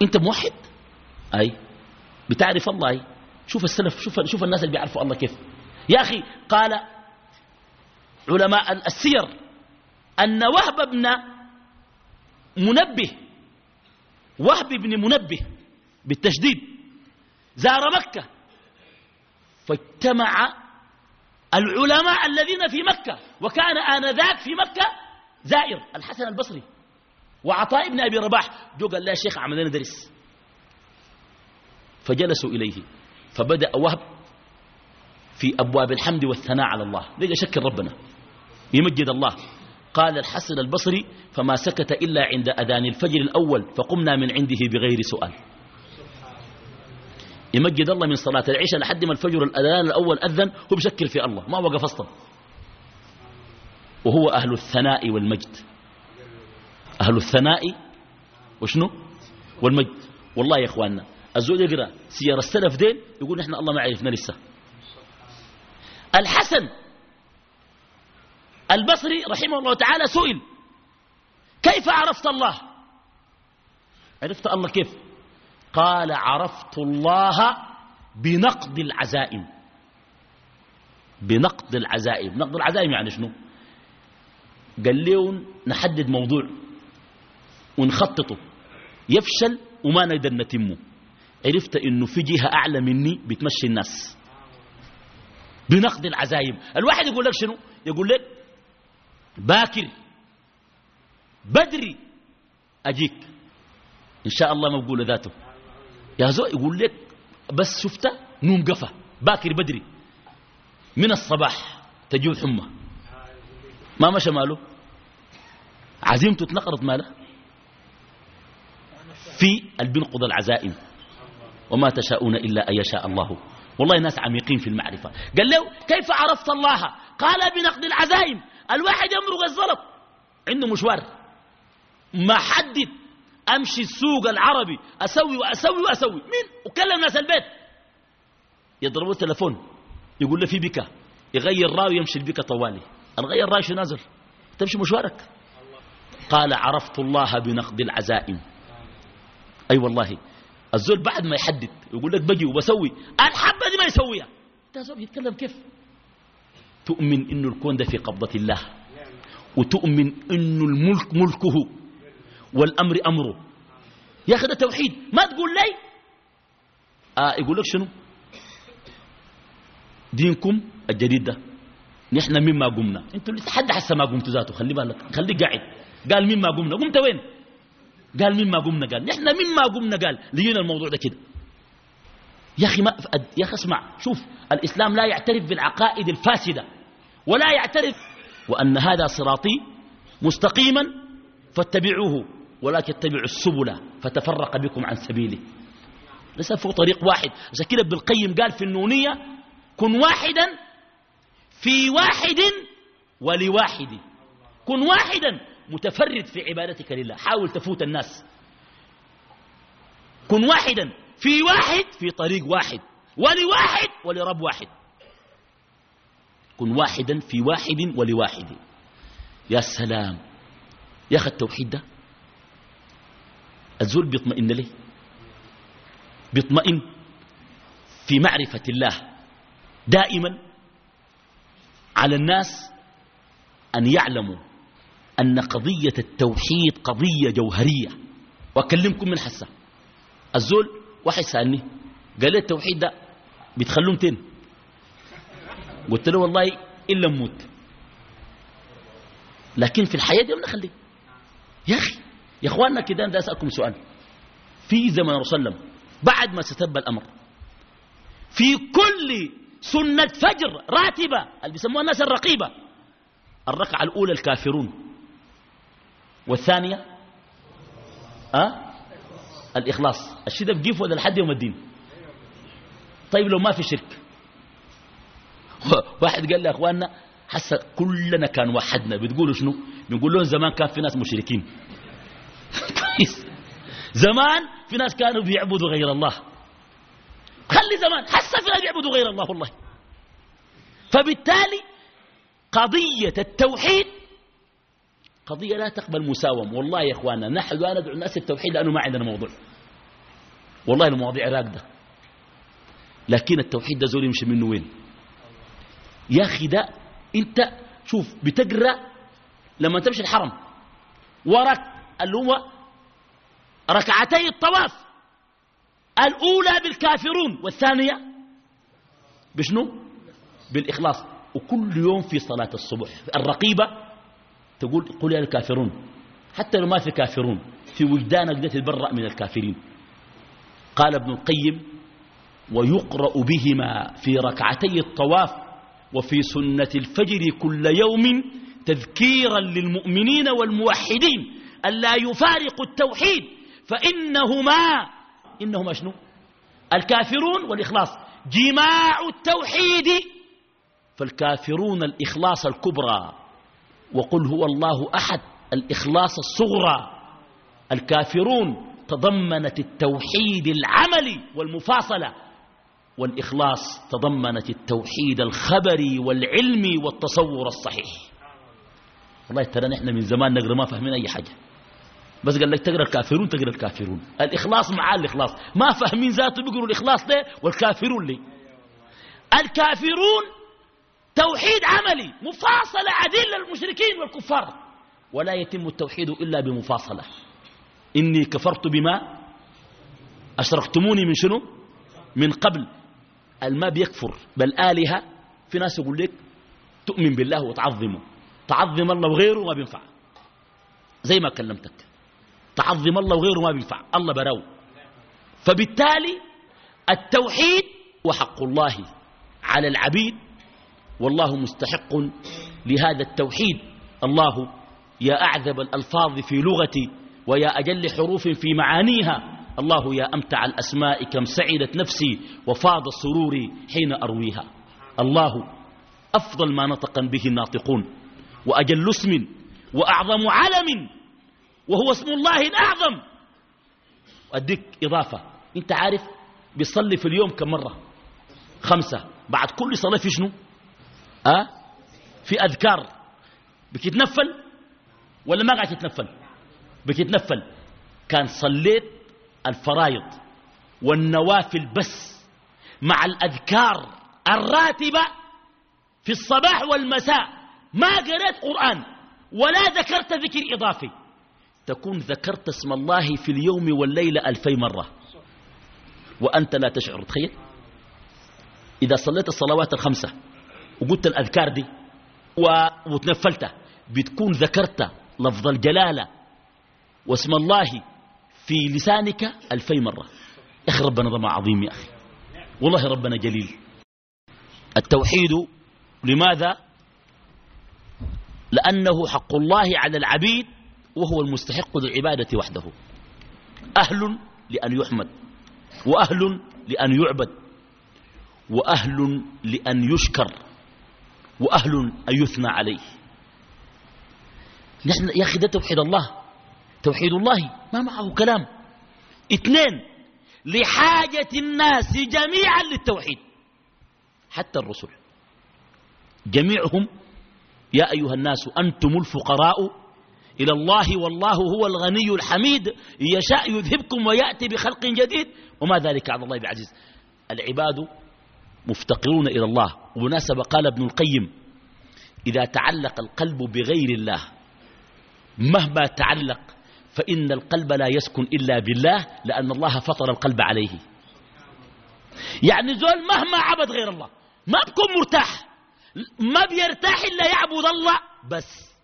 أنت موحد؟ أي؟ بتعرف الله أي. شوف السلف شوف, شوف الناس اللي بيعرفوا الله كيف. يا أخي قال علماء السير أن وهب بن منبه وهب بن منبه بالتشديد زار مكة فاجتمع العلماء الذين في مكة وكان آنذاك في مكة زائر الحسن البصري وعطاء بن أبي رباح. جو قال لا شيخ عملنا درس فجلسوا إليه. فبدأ وهب في أبواب الحمد والثناء على الله. لقى شكر ربنا. يمجد الله. قال الحسن البصري فما سكت إلا عند أذان الفجر الأول فقمنا من عنده بغير سؤال. يمجد الله من صلاة العشاء لحد ما الفجر الأذان الأول أذن هو بشكر في الله. ما وقف أصلا. وهو أهل الثناء والمجد. أهل الثناء وشنو؟ والمجد. والله يا إخواننا الزول يقرأ سير السلف دين يقول نحن الله ما عرفنا لسه. الحسن البصري رحمه الله تعالى سئل كيف عرفت الله؟ عرفت الله كيف؟ قال عرفت الله بنقد العزائم. بنقد العزائم. نقد العزائم يعني شنو؟ قال لهم نحدد موضوع ونخططه. يفشل وما نقدر نتمه. عرفت إنه في جهة أعلى مني بتمشي الناس. بنقد العزايم. الواحد يقول لك شنو؟ يقول لك باكر بدري أجيك. إن شاء الله ما بقول ذاته. يا زول يقول لك بس شفته نوم قفا. باكر بدري. من الصباح تجيب حمى. ما مشى ماله؟ عزيمته اتنقرت ماله. في البنقض العزائم. وما تشاءون إلا أن يشاء الله. والله ناس عميقين في المعرفة. قال له كيف عرفت الله؟ قال بنقد العزائم. الواحد يمرق الزلط عنده مشوار. ما حدد أمشي السوق العربي أسوي وأسوي وأسوي. مين؟ وكلم ناس البيت. يضربوا التلفون. يقول له في بكى يغير راوي يمشي البكى طوالي. الغير راي شو نازل؟ تمشي مشوارك. قال عرفت الله بنقد العزائم. أي أيوة والله. الزول بعد ما يحدد يقول لك بجي وبسوي الحبه دي ما يسويها. انت زول يتكلم كيف؟ تؤمن إنه الكون ده في قبضة الله وتؤمن إنه الملك ملكه والأمر أمره. يا أخي ده توحيد. ما تقول لي؟ آه يقول لك شنو؟ دينكم الجديد ده نحن مما قمنا. أنتوا اللي حد حس ما قمتوا ذاته خلي بالك خليك قاعد. قال مما قمنا. قمت وين؟ قال مما قمنا؟ قال نحن مما قمنا؟ قال لينا الموضوع ده كده. يا أخي ما يا أخي اسمع شوف الإسلام لا يعترف بالعقائد الفاسدة ولا يعترف وأن هذا صراطي مستقيما فاتبعوه ولا تتبعوا السبل فتفرق بكم عن سبيله. ليس فوق طريق واحد. عشان كده ابن القيم قال في النونية كن واحدا في واحد ولواحد. كن واحدا متفرد في عبادتك لله. حاول تفوت الناس. كن واحدا. في واحد في طريق واحد. ولواحد ولرب واحد. كن واحدا في واحد ولواحد. يا سلام. يا أخي التوحيد ده. الزول بيطمئن ليه؟ بيطمئن في معرفة الله. دائما على الناس أن يعلموا أن قضية التوحيد قضية جوهرية. وأكلمكم من حسا. الزول واحد سألني قال لي التوحيد ده بتخلوه تين قلت له والله إلا نموت لكن في الحياة دي نخليه يا أخي يا إخواننا كده أنا أسألكم سؤال. في زمن رسول الله بعد ما ستب الأمر في كل سنة فجر راتبة اللي بيسموها الناس الرقيبة الركعة الأولى الكافرون. والثانية أه؟ الإخلاص. الشدة بقيف ولا لحد يوم الدين؟ طيب لو ما في شرك. واحد قال لي أخواننا حس كلنا كان وحدنا. بتقولوا شنو؟ بنقول لهم زمان كان في ناس مشركين. كويس. زمان في ناس كانوا بيعبدوا غير الله. خلي زمان. حس في ناس بيعبدوا غير الله والله. فبالتالي قضية التوحيد قضية لا تقبل مساوم والله يا اخوانا نحن لا ندعو الناس التوحيد لأنه ما عندنا موضوع. والله المواضيع راقدة. لكن التوحيد ده زول يمشي منه وين؟ يا أخي ده أنت شوف بتقرأ لما تمشي الحرم ورك اللي هو ركعتي الطواف الأولى بالكافرون والثانية بشنو؟ بالإخلاص. وكل يوم في صلاة الصبح الرقيبة تقول قل يا الكافرون. حتى لو ما في كافرون في وجدانك ده تتبرأ من الكافرين. قال ابن القيم ويقرأ بهما في ركعتي الطواف وفي سنة الفجر كل يوم تذكيرا للمؤمنين والموحدين ألا يفارقوا التوحيد. فإنهما إنهما شنو؟ الكافرون والإخلاص. جماع التوحيد. فالكافرون الإخلاص الكبرى. وقل هو الله أحد الإخلاص الصغرى. الكافرون تضمنت التوحيد العملي والمفاصلة والإخلاص تضمنت التوحيد الخبري والعلمي والتصور الصحيح. والله ترى نحن من زمان نقرأ ما فاهمين أي حاجة. بس قال لك تقرأ الكافرون تقرأ الكافرون. الإخلاص مع الإخلاص. ما فاهمين ذاته بيقروا الإخلاص ده والكافرون ليه الكافرون توحيد عملي مفاصلة عديل للمشركين والكفار. ولا يتم التوحيد إلا بمفاصلة. إني كفرت بما أشركتموني من شنو؟ من قبل. الماء بيكفر بل آلهة في ناس يقول لك تؤمن بالله وتعظمه. تعظم الله وغيره ما بينفع. زي ما كلمتك. تعظم الله وغيره ما بينفع. الله براو فبالتالي التوحيد وحق الله على العبيد والله مستحق لهذا التوحيد. الله يا أعذب الألفاظ في لغتي ويا أجل حروف في معانيها. الله يا أمتع الأسماء كم سعدت نفسي وفاض سروري حين أرويها. الله أفضل ما نطق به الناطقون وأجل اسم وأعظم علم وهو اسم الله الأعظم. أديك إضافة. أنت عارف بيصلي في اليوم كم مرة؟ خمسة. بعد كل صلاة في شنو؟ أه؟ في أذكار. بتتنفل ولا ما قاعد تتنفل؟ بتتنفل. كان صليت الفرايض والنوافل بس مع الأذكار الراتبة في الصباح والمساء. ما قرأت قرآن ولا ذكرت ذكر إضافي. تكون ذكرت اسم الله في اليوم والليلة ألفي مرة. وأنت لا تشعر. تخيل. إذا صليت الصلوات الخمسة وقلت الأذكار دي وتنفلت. بتكون ذكرت لفظ الجلالة واسم الله في لسانك ألفي مرة. يا أخي ربنا ضمع عظيم يا أخي. والله ربنا جليل. التوحيد لماذا؟ لأنه حق الله على العبيد وهو المستحق للعبادة وحده. أهل لأن يحمد وأهل لأن يعبد وأهل لأن يشكر. وأهل أن يثنى عليه. نحن يا أخي ده توحيد الله. توحيد الله ما معه كلام. اثنين لحاجة الناس جميعا للتوحيد. حتى الرسل. جميعهم يا أيها الناس أنتم الفقراء إلى الله والله هو الغني الحميد. يشاء يذهبكم ويأتي بخلق جديد. وما ذلك على الله بعزيز العباد مفتقرون إلى الله. ومناسبة قال ابن القيم إذا تعلق القلب بغير الله مهما تعلق فإن القلب لا يسكن إلا بالله لأن الله فطر القلب عليه. يعني زول مهما عبد غير الله ما بكون مرتاح ما بيرتاح إلا يعبد الله بس.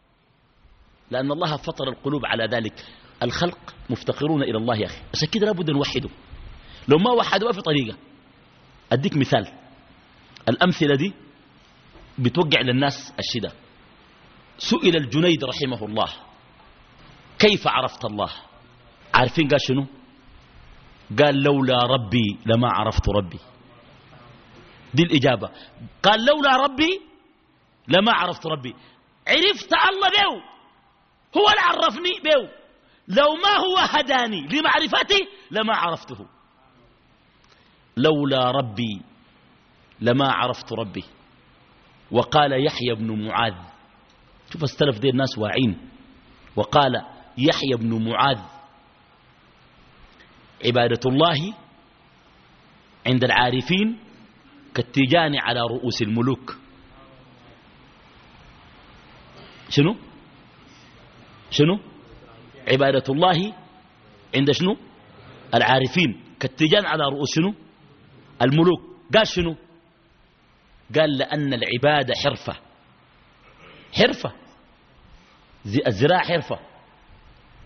لأن الله فطر القلوب على ذلك. الخلق مفتقرون إلى الله يا أخي. عشان كده لابد نوحده لو ما وحدوا ما في طريقة. أديك مثال. الأمثلة دي بتوقع للناس الشدة. سئل الجنيد رحمه الله كيف عرفت الله؟ عارفين قال شنو؟ قال لولا ربي لما عرفت ربي. دي الإجابة. قال لولا ربي لما عرفت ربي. عرفت الله بيو هو اللي عرفني بيو. لو ما هو هداني لمعرفتي لما عرفته. لولا ربي لما عرفت ربي. وقال يحيى بن معاذ. شوف استلف دي الناس واعين. وقال يحيى بن معاذ. عبادة الله عند العارفين كالتيجان على رؤوس الملوك. شنو؟ شنو؟ عبادة الله عند شنو؟ العارفين. كالتيجان على رؤوس شنو؟ الملوك. قال شنو؟ قال لأن العبادة حرفة. حرفة. الزراعة حرفة.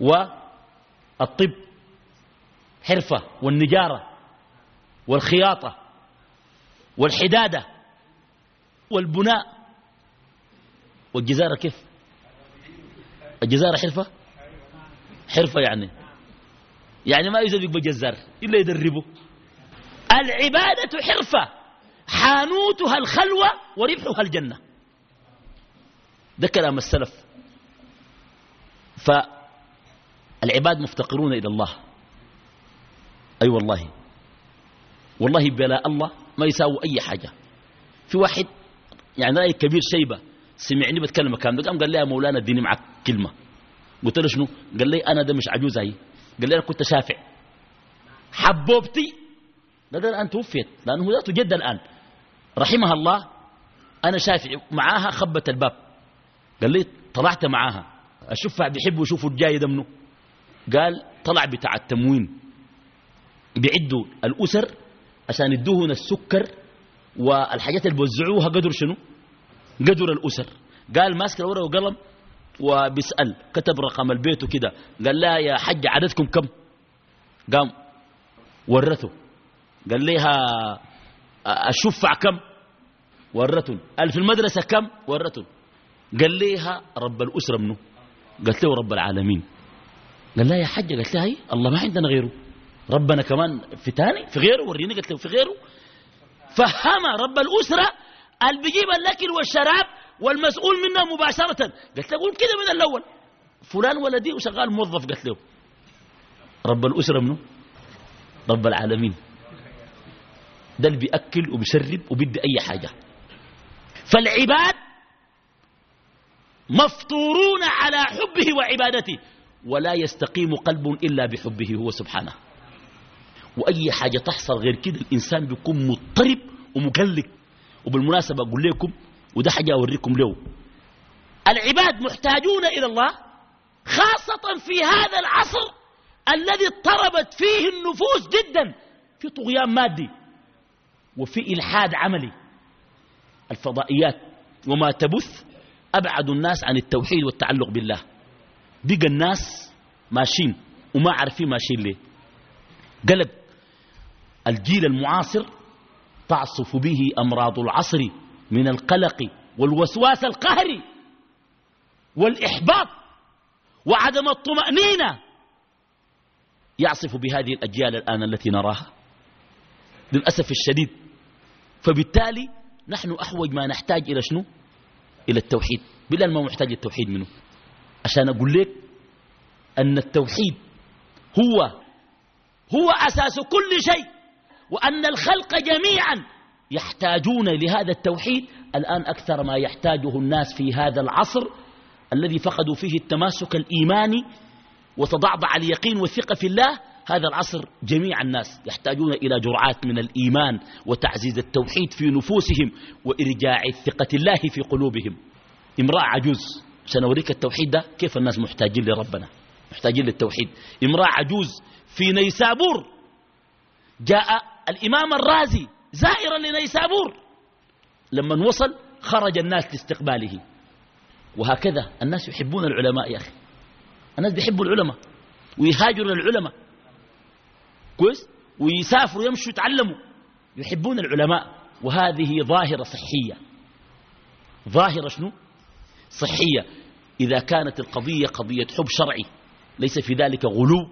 والطب حرفة. والنجارة. والخياطة. والحدادة. والبناء. والجزارة كيف؟ الجزارة حرفة؟ حرفة يعني. يعني ما يزال يبقى جزار إلا يدربه. العبادة حرفة. حانوتها الخلوة وربحها الجنة. ده كلام السلف. فالعباد مفتقرون إلى الله. أي أيوة والله. والله بلا الله ما يساوي أي حاجة. في واحد يعني رأي كبير شيبة. سمعني بتكلم مكان قام قال لي يا مولانا اديني معك كلمة. قلت له شنو؟ قال لي أنا ده مش عجوز هي قال لي أنا كنت شافع. حبوبتي. لي الآن توفيت. لأنه ذاته جد الآن. رحمها الله أنا شافع معاها خبت الباب. قال لي طلعت معاها. الشفع بيحبوا يشوفوا الجاي ده منه قال طلع بتاع التموين. بيعدوا الأسر عشان يدوهن السكر والحاجات اللي بوزعوها قدر شنو؟ قدر الأسر. قال ماسك الورقة وقلم وبيسأل كتب رقم البيت وكده. قال لا يا حج عددكم كم؟ قام ورثه. قال لها الشفع كم؟ قال في المدرسة كم؟ ورثن قال لها رب الأسرة منه قالت له رب العالمين. قال لها يا حجة قالت لها هي. الله ما عندنا غيره. ربنا كمان في تاني؟ في غيره؟ وريني. قالت له في غيره. فهم رب الأسرة اللي بيجيب الأكل والشراب والمسؤول منه مباشرة. قالت له قول كده من الأول. فلان ولدي وشغال موظف. قالت له رب الأسرة منه رب العالمين. ده اللي بيأكل وبيشرب وبيدي أي حاجة. فالعباد مفطورون على حبه وعبادته ولا يستقيم قلب إلا بحبه هو سبحانه. وأي حاجة تحصل غير كده الإنسان بيكون مضطرب ومقلق. وبالمناسبة أقول لكم وده حاجة أوريكم له العباد محتاجون إلى الله خاصة في هذا العصر الذي اضطربت فيه النفوس جدا في طغيان مادي. وفي إلحاد عملي. الفضائيات وما تبث أبعد الناس عن التوحيد والتعلق بالله. بقى الناس ماشيين وما عارفين ماشيين ليه. قلق الجيل المعاصر تعصف به أمراض العصر من القلق والوسواس القهري والإحباط وعدم الطمأنينة. يعصف بهذه الأجيال الآن التي نراها. للأسف الشديد فبالتالي نحن أحوج ما نحتاج إلى شنو؟ إلى التوحيد. بلا ما محتاج التوحيد منه. عشان أقول لك أن التوحيد هو هو أساس كل شيء وأن الخلق جميعا يحتاجون لهذا التوحيد. الآن أكثر ما يحتاجه الناس في هذا العصر الذي فقدوا فيه التماسك الإيماني وتضعضع اليقين والثقة في الله هذا العصر جميع الناس يحتاجون إلى جرعات من الإيمان وتعزيز التوحيد في نفوسهم وإرجاع ثقة الله في قلوبهم. امرأة عجوز سنوريك التوحيد ده؟ كيف الناس محتاجين لربنا؟ محتاجين للتوحيد. امرأة عجوز في نيسابور. جاء الإمام الرازي زائرا لنيسابور. لما وصل خرج الناس لاستقباله. وهكذا الناس يحبون العلماء يا أخي. الناس بيحبوا العلماء ويهاجروا للعلماء. كويس؟ ويسافروا يمشوا يتعلموا. يحبون العلماء. وهذه ظاهرة صحية. ظاهرة شنو؟ صحية. إذا كانت القضية قضية حب شرعي ليس في ذلك غلو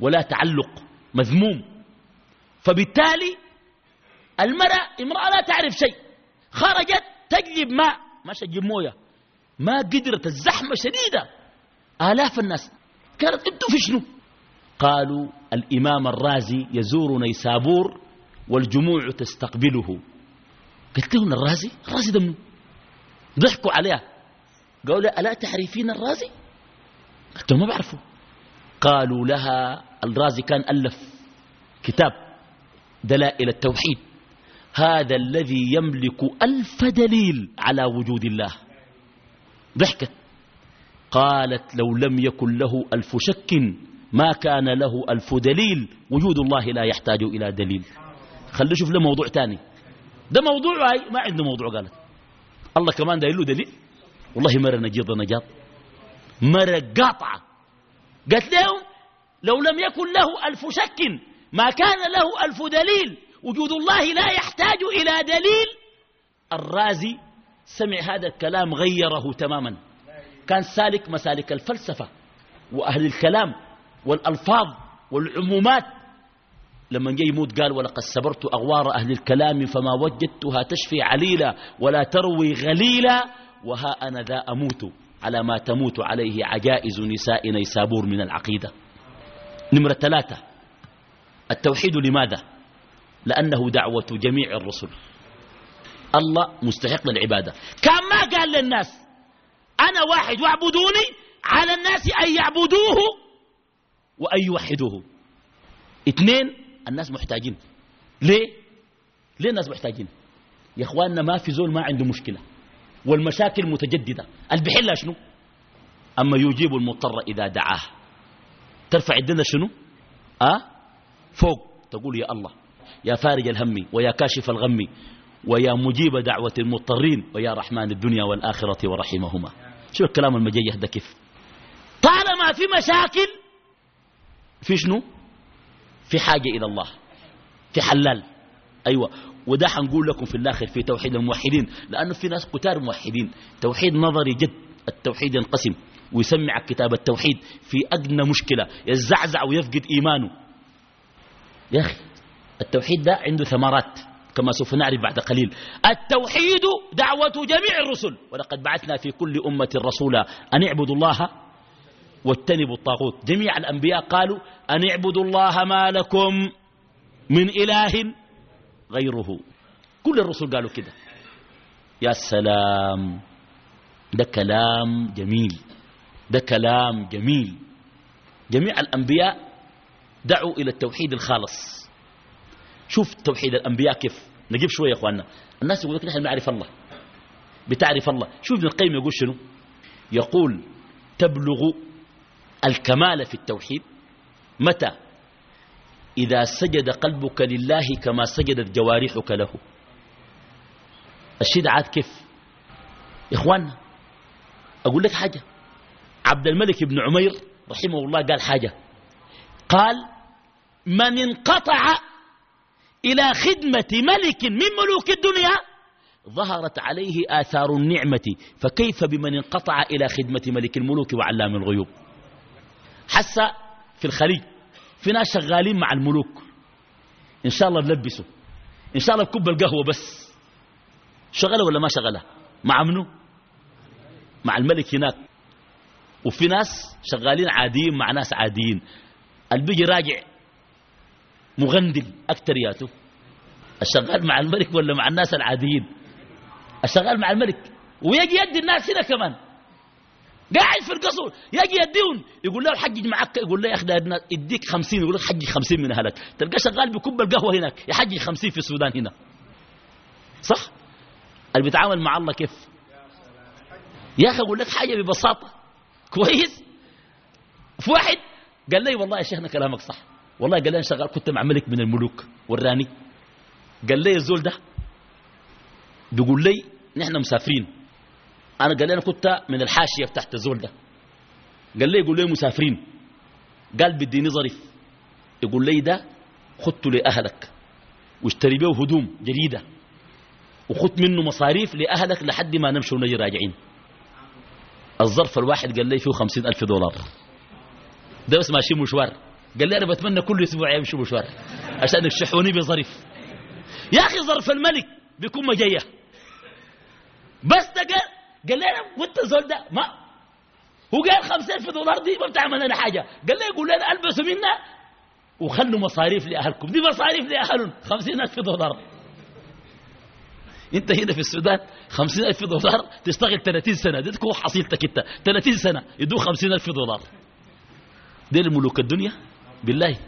ولا تعلق مذموم. فبالتالي المرأة امرأة لا تعرف شيء. خرجت تجلب ماء. ما تجيب موية؟ ما قدرت الزحمة شديدة. آلاف الناس. قالت أنتوا في شنو؟ قالوا الإمام الرازي يزور نيسابور والجموع تستقبله. قلت لهم الرازي؟ الرازي ده منه ضحكوا عليها. قالوا ألا تعرفين الرازي؟ قلت ما بعرفه. قالوا لها الرازي كان ألف كتاب دلائل التوحيد. هذا الذي يملك ألف دليل على وجود الله. ضحكت قالت لو لم يكن له ألف شك ما كان له ألف دليل وجود الله لا يحتاج إلى دليل. خلي شوف له موضوع تاني. ده موضوع هاي ما عنده موضوع قالت. الله كمان داير له دليل. والله مرة نجيض نجاط مرة قاطعة. قالت لهم لو لم يكن له ألف شك ما كان له ألف دليل وجود الله لا يحتاج إلى دليل الرازي سمع هذا الكلام غيره تماما. كان سالك مسالك الفلسفة وأهل الكلام. والألفاظ والعمومات. لما جاي يموت قال ولقد سبرت أغوار أهل الكلام فما وجدتها تشفي عليلا ولا تروي غليلا وها أنا ذا أموت على ما تموت عليه عجائز نساء نيسابور من العقيدة. نمرة ثلاثة. التوحيد لماذا؟ لأنه دعوة جميع الرسل. الله مستحق للعبادة. كان ما قال للناس أنا واحد واعبدوني على الناس أن يعبدوه وأن يوحدوه اثنين الناس محتاجين. ليه؟ ليه الناس محتاجين؟ يا إخواننا ما في زول ما عنده مشكلة. والمشاكل متجددة. البحلة شنو؟ أما يجيب المضطر إذا دعاه. ترفع الدنيا شنو؟ أه؟ فوق. تقول يا الله يا فارج الهم ويا كاشف الغم ويا مجيب دعوة المضطرين ويا رحمن الدنيا والآخرة ورحمهما. شو الكلام المجيح ده كيف. طالما في مشاكل في شنو؟ في حاجة إلى الله. في حلال. أيوة. وده حنقول لكم في الآخر في توحيد الموحدين لأنه في ناس كتار موحدين. توحيد نظري جد التوحيد ينقسم. ويسمع كتاب التوحيد في أدنى مشكلة يزعزع ويفقد إيمانه. يا أخي التوحيد ده عنده ثمرات كما سوف نعرف بعد قليل. التوحيد دعوة جميع الرسل. ولقد بعثنا في كل أمة رسولا أن اعبدوا الله واجتنبوا الطاغوت. جميع الأنبياء قالوا أن اعبدوا الله ما لكم من إله غيره. كل الرسل قالوا كده. يا سلام. ده كلام جميل. ده كلام جميل. جميع الأنبياء دعوا إلى التوحيد الخالص. شوف توحيد الأنبياء كيف. نجيب شوية يا أخواننا. الناس يقول لك نحن نعرف الله. بتعرف الله. شوف ابن القيم يقول شنو؟ يقول تبلغ الكمال في التوحيد. متى؟ إذا سجد قلبك لله كما سجدت جوارحك له. الشيء عاد كيف؟ يا إخواننا أقول لك حاجة. عبد الملك بن عمير رحمه الله قال حاجة. قال من انقطع إلى خدمة ملك من ملوك الدنيا ظهرت عليه آثار النعمة فكيف بمن انقطع إلى خدمة ملك الملوك وعلام الغيوب؟ حس في الخليج. في ناس شغالين مع الملوك. إن شاء الله نلبسوا إن شاء الله بكب القهوة بس. شغلة ولا ما شغلة؟ مع منه مع الملك هناك. وفي ناس شغالين عاديين مع ناس عاديين. البيجي راجع مغندل أكترياته. الشغال مع الملك ولا مع الناس العاديين؟ الشغال مع الملك. ويجي يدي الناس هنا كمان. قاعد في القصر يجي يديهم يقول له الحج معك يقول له يا أخي اديك خمسين يقول لك حجي خمسين من أهلك. تلقى شغال بكب القهوة هناك يحجي خمسين في السودان هنا. صح؟ اللي بيتعامل مع الله كيف؟ يا أخي أقول لك حاجة ببساطة. كويس؟ في واحد قال لي والله يا شيخنا كلامك صح. والله قال لي أنا شغال كنت مع ملك من الملوك وراني قال لي الزول ده بيقول لي نحن مسافرين. أنا قال لي أنا كنت من الحاشية بتاعت الزول ده. قال لي يقول لي مسافرين قال بديني ظريف يقول لي ده خدته لأهلك واشتري به هدوم جديدة وخد منه مصاريف لأهلك لحد ما نمشي ونجي راجعين. الظرف الواحد قال لي فيه خمسين ألف دولار. ده بس ماشي مشوار. قال لي أنا بتمنى كل أسبوع يمشي مشوار عشان يكشحوني بظريف. يا أخي ظرف الملك بيكون مجية. بس ده قال لي أنا وانت زول ده ما. هو قال خمسين ألف دولار دي ما بتعمل لنا حاجة. قال لي يقول لنا ألبسوا منا وخلوا مصاريف لأهلكم. دي مصاريف خمسين ألف دولار. انت هنا في السودان خمسين ألف دولار تشتغل 30 سنة. دي تكون حصيلتك انت. 30 سنة يدوه خمسين ألف دولار. دي الملوك الدنيا؟ بالله.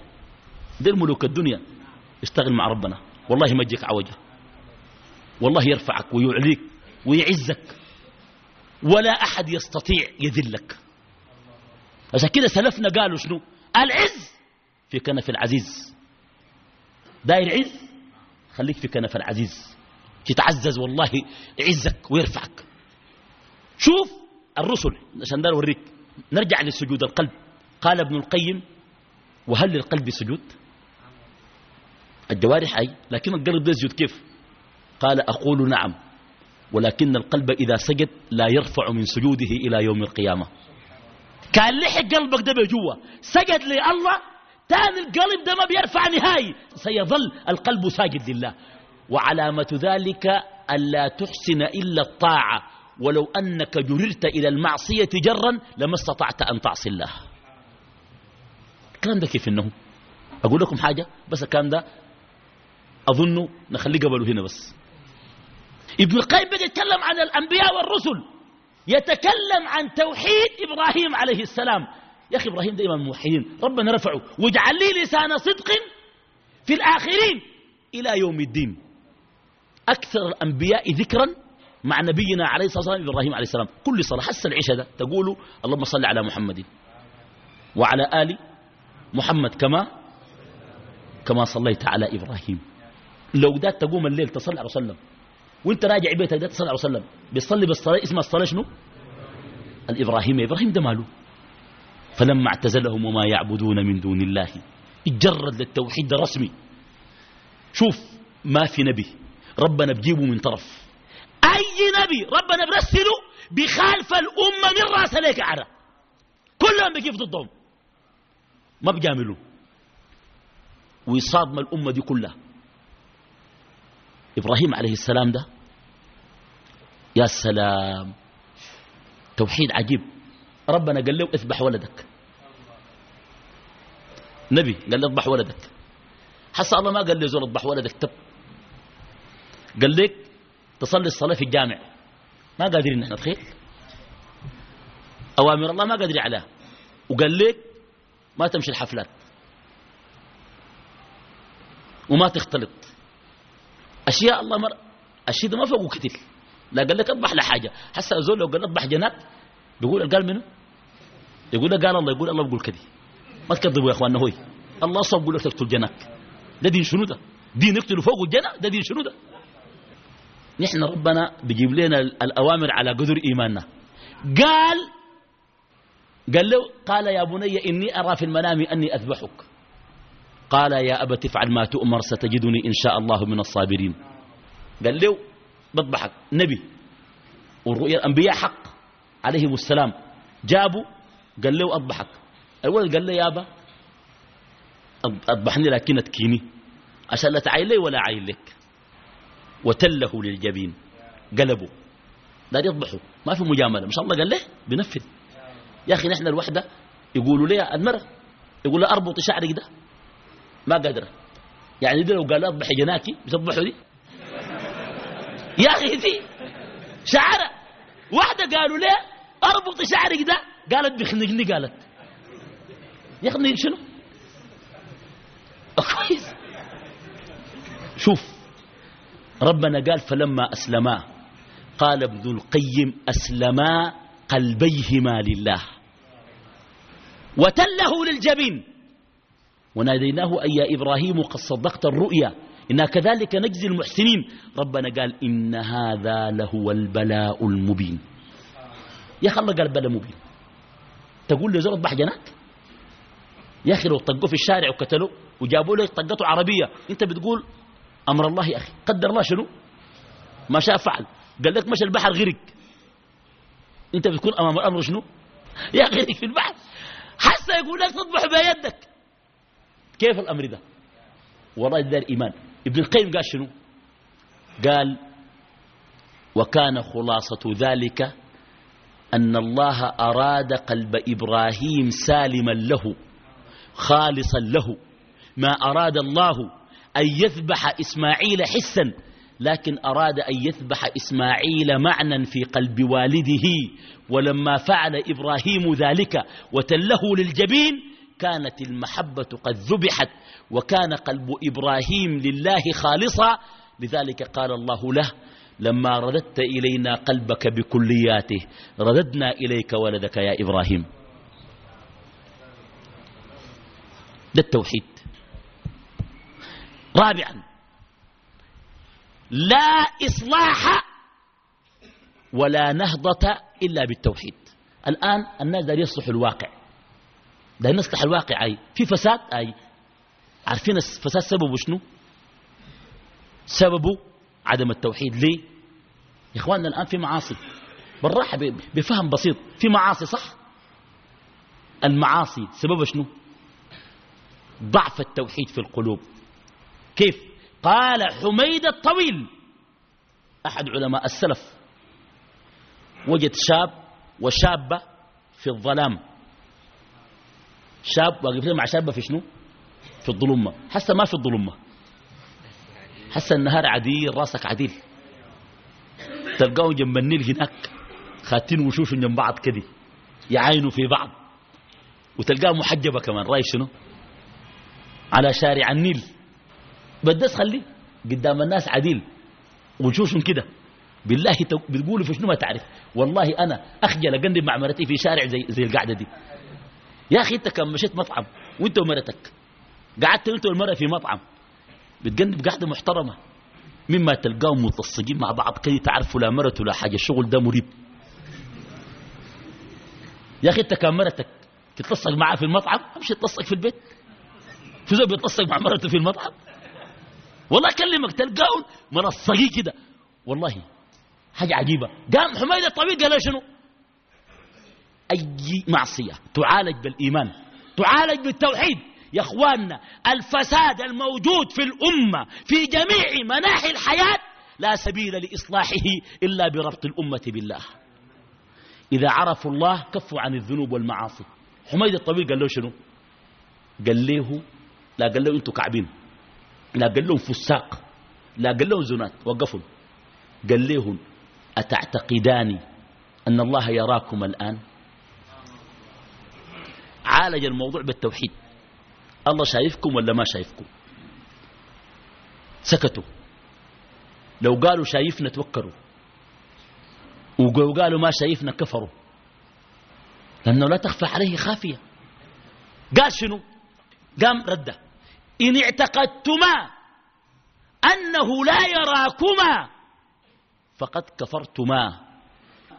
دي الملوك الدنيا. اشتغل مع ربنا. والله ما يجيك عوجة. والله يرفعك ويعليك ويعزك. ولا أحد يستطيع يذلك. عشان كده سلفنا قالوا شنو؟ العز في كنف العزيز. داير عز؟ خليك في كنف العزيز. تتعزز والله يعزك ويرفعك. شوف الرسل عشان ده اوريك نرجع لسجود القلب. قال ابن القيم وهل للقلب سجود؟ الجوارح أي لكن القلب يسجد كيف؟ قال أقول نعم. ولكن القلب إذا سجد لا يرفع من سجوده إلى يوم القيامة. كان لحق قلبك ده بجوه سجد لله تاني القلب ده ما بيرفع نهائي سيظل القلب ساجد لله. وعلامة ذلك ألا تحسن إلا الطاعة. ولو أنك جررت إلى المعصية جرا لما استطعت أن تعصي الله. الكلام ده كيف إنه؟ أقول لكم حاجة بس الكلام ده أظن نخليه قبله هنا بس. ابن القيم بدأ يتكلم عن الأنبياء والرسل. يتكلم عن توحيد إبراهيم عليه السلام. يا أخي إبراهيم دائما موحدين. ربنا رفعه. واجعل لي لسان صدق في الآخرين إلى يوم الدين. أكثر الأنبياء ذكرا مع نبينا عليه الصلاة والسلام إبراهيم عليه السلام. كل صلاة حس العشاء ده. تقول اللهم صل على محمد وعلى آل محمد كما كما صليت على إبراهيم. لو ده تقوم الليل تصلي على وسلم. وانت راجع بيتك ده تصلي على وسلم بيصلي بالصلاة اسمها الصلاة شنو؟ الإبراهيم إبراهيم ده ماله؟ فلما اعتزلهم وما يعبدون من دون الله اتجرد للتوحيد رسمي. شوف ما في نبي ربنا بجيبه من طرف. أي نبي ربنا برسله بخالف الأمة من رأس ليك عرى كلهم بيقف ضدهم. ما بجاملوا ويصادم الأمة دي كلها. إبراهيم عليه السلام ده يا سلام. توحيد عجيب. ربنا قال له اذبح ولدك. نبي قال له اذبح ولدك. حس الله ما قال له زول اذبح ولدك. تب قال لك تصلي الصلاة في الجامع. ما قادرين نحن تخيل. أوامر الله ما قادرين عليها وقال لك ما تمشي الحفلات. وما تختلط. أشياء الله مر ده ما فوقه كتير. لا قال لك اذبح لحاجة حتى زول لو قال اذبح جنات بيقول قال منه يقول قال الله يقول الله بيقول كذي ما تكذبوا يا إخواننا هوي. الله صاب يقول لك تقتل جنات ده دين شنو ده؟ دين يقتل فوق الجنة؟ ده دين شنو ده؟ نحن ربنا بيجيب لنا الأوامر على قدر إيماننا. قال قال له قال يا بني إني أرى في المنام أني أذبحك. قال يا أبا تفعل ما تؤمر ستجدني إن شاء الله من الصابرين. قال له بضحك نبي. والرؤيا الأنبياء حق. عليهم السلام. جابوا قال له أضحك الولد قال له يا أبا أضبحني لكن تكيني عشان لا تعاين لي ولا عاين لك. وتله للجبين. قلبوا. دار يضبحوا ما في مجاملة. ما شاء الله قال له بنفذ. يا أخي نحن الوحدة. يقولوا لي المرأة يقول له أربط شعرك ده. ما قادرة يعني لو قال اضبح جناكي. بتضبحوا دي يا أخي دي شعرة. واحدة قالوا ليه أربط شعرك ده؟ قالت بخنقني قالت. يخنق شنو؟ كويس. شوف ربنا قال فلما أسلما قال ابن القيم أسلما قلبيهما لله. وتله للجبين. وناديناه أي يا إبراهيم قد صدقت الرؤيا. إنا كذلك نجزي المحسنين. ربنا قال إن هذا لهو البلاء المبين. يا أخي الله قال بلاء مبين. تقول لي زرط بحجنات؟ يا أخي لو طقوا في الشارع وقتلوا وجابوا لك طقته عربية أنت بتقول أمر الله يا أخي. قدر الله شنو؟ ما شاء فعل. قال لك مشى البحر غرق. أنت بتكون أمام الأمر شنو؟ يا غرق في البحر. حتى يقول لك تطبح بيدك. كيف الأمر ده؟ والله ده الإيمان ابن القيم قال شنو؟ قال وكان خلاصة ذلك أن الله أراد قلب إبراهيم سالما له خالصا له. ما أراد الله أن يذبح إسماعيل حسا لكن أراد أن يذبح إسماعيل معنى في قلب والده. ولما فعل إبراهيم ذلك وتله للجبين كانت المحبة قد ذبحت وكان قلب إبراهيم لله خالصا. لذلك قال الله له لما رددت إلينا قلبك بكلياته رددنا إليك ولدك يا إبراهيم. ده التوحيد. رابعا لا إصلاح ولا نهضة إلا بالتوحيد. الآن الناس دار يصلح الواقع. دار نصلح الواقع أي في فساد أي عارفين الفساد سببه شنو؟ سببه عدم التوحيد. ليه؟ يا إخواننا الآن في معاصي. بالراحة بفهم بسيط. في معاصي صح؟ المعاصي سببها شنو؟ ضعف التوحيد في القلوب. كيف؟ قال حميد الطويل. أحد علماء السلف. وجد شاب وشابة في الظلام. شاب واقف مع شابة في شنو؟ في الظلمة. حتى ما في الظلمة. حتى النهار عديل راسك عديل. تلقاه جنب النيل هناك خاتين وشوش جنب بعض كده يعاينوا في بعض. وتلقاه محجبة كمان. راي شنو؟ على شارع النيل. بدس خليه. قدام الناس عديل. وشوش كده. بالله بتقولوا في شنو ما تعرف. والله أنا أخجل أقندم مع مرتي في شارع زي, زي القعدة دي. يا أخي أنت كم مشيت مطعم وأنت ومرتك قعدت أنت والمرأة في مطعم بتقندم قعدة محترمة. مما تلقاهم متصقين مع بعض كي تعرفوا لا مرته ولا حاجة الشغل ده مريب. يا أخي أنت كان مرتك تتصق معها في المطعم؟ امشي تتصق في البيت. في زول بيتصق مع مرته في المطعم. والله أكلمك تلقاهم منصقين كده. والله حاجة عجيبة. قام حميد الطويل قال شنو؟ أي معصية تعالج بالإيمان تعالج بالتوحيد. يا إخواننا الفساد الموجود في الأمة في جميع مناحي الحياة لا سبيل لإصلاحه إلا بربط الأمة بالله. إذا عرفوا الله كفوا عن الذنوب والمعاصي. حميد الطويل قال له شنو؟ قال له لا قال له أنتوا كعبين لا قال لهم فساق لا قال لهم زنات وقفوا. قال لهم أتعتقدان أن الله يراكم الآن؟ عالج الموضوع بالتوحيد. الله شايفكم ولا ما شايفكم؟ سكتوا. لو قالوا شايفنا توكروا. وقالوا ما شايفنا كفروا. لأنه لا تخفى عليه خافية. قال شنو؟ قام رده إن اعتقدتما أنه لا يراكما فقد كفرتما.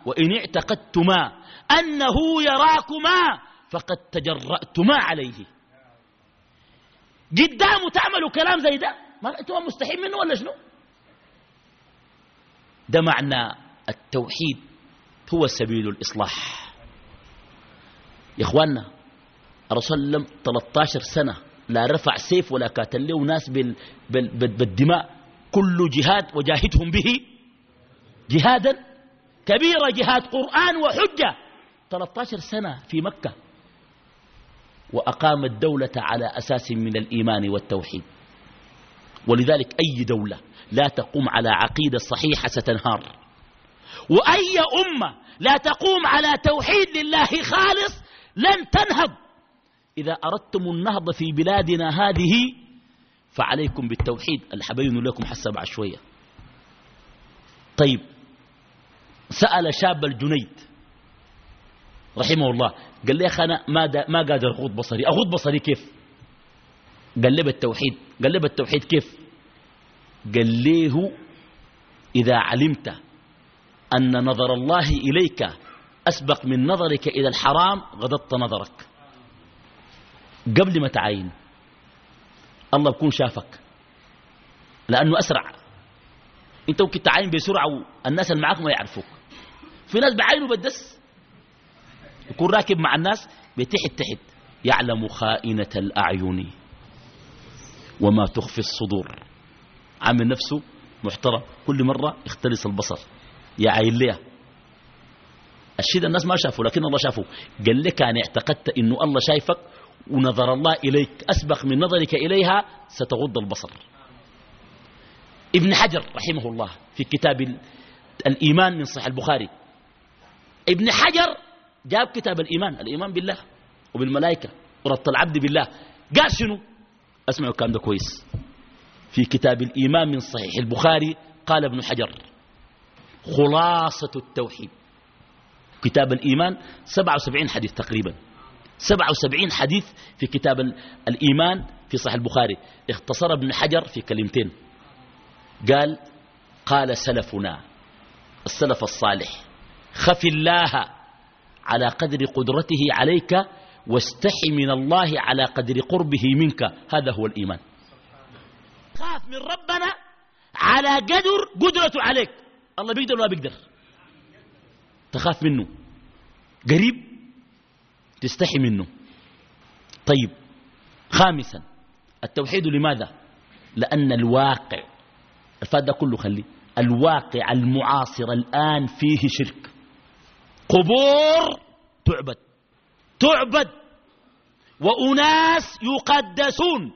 وإن اعتقدتما أنه يراكما فقد تجرأتما عليه. قدامه تعملوا كلام زي ده؟ ما أنتوا مستحيل منه ولا شنو؟ ده معنى التوحيد هو سبيل الإصلاح. يا إخواننا الرسول وسلم 13 سنة لا رفع سيف ولا قاتل له ناس بال بال بالدماء. كل جهاد وجاهدهم به جهادا كبيرة جهاد قرآن وحجة. 13 سنة في مكة. وأقام الدولة على أساس من الإيمان والتوحيد. ولذلك أي دولة لا تقوم على عقيدة صحيحة ستنهار. وأي أمة لا تقوم على توحيد لله خالص لن تنهض. إذا أردتم النهض في بلادنا هذه فعليكم بالتوحيد. الحبين لكم حسب عشوية طيب سأل شاب الجنيد. رحمه الله قال لي أنا ما, ما قادر أغض بصري. أغض بصري كيف؟ قال لي بالتوحيد. قال لي بالتوحيد كيف؟ قال ليه إذا علمت أن نظر الله إليك أسبق من نظرك إلى الحرام غضضت نظرك. قبل ما تعاين الله بكون شافك لأنه أسرع. أنت ممكن تعاين بسرعة والناس اللي معاك ما يعرفوك. في ناس بعينه بالدس يكون راكب مع الناس بتحت تحت. يعلم خائنة الأعين وما تخفي الصدور. عامل نفسه محترم. كل مرة يختلس البصر. يا عين ليه؟ الشيء الناس ما شافوا لكن الله شافه قال لك أن اعتقدت أنه الله شايفك ونظر الله إليك. أسبق من نظرك إليها ستغض البصر. ابن حجر رحمه الله في كتاب الإيمان من صحيح البخاري. ابن حجر جاب كتاب الإيمان الإيمان بالله وبالملائكة وربط العبد بالله. قال شنو؟ أسمعوا الكلام ده كويس. في كتاب الإيمان من صحيح البخاري قال ابن حجر خلاصة التوحيد. كتاب الإيمان 77 حديث تقريبا. 77 حديث في كتاب الإيمان في صحيح البخاري. اختصر ابن حجر في كلمتين. قال قال سلفنا السلف الصالح خف الله على قدر قدرته عليك واستحي من الله على قدر قربه منك. هذا هو الإيمان. خاف من ربنا على قدر قدرته عليك. الله بيقدر ولا بيقدر؟ تخاف منه. قريب تستحي منه. طيب خامسا التوحيد لماذا؟ لأن الواقع الفاد كله خليه الواقع المعاصر الآن فيه شرك. قبور تعبد. تعبد. وأناس يقدسون.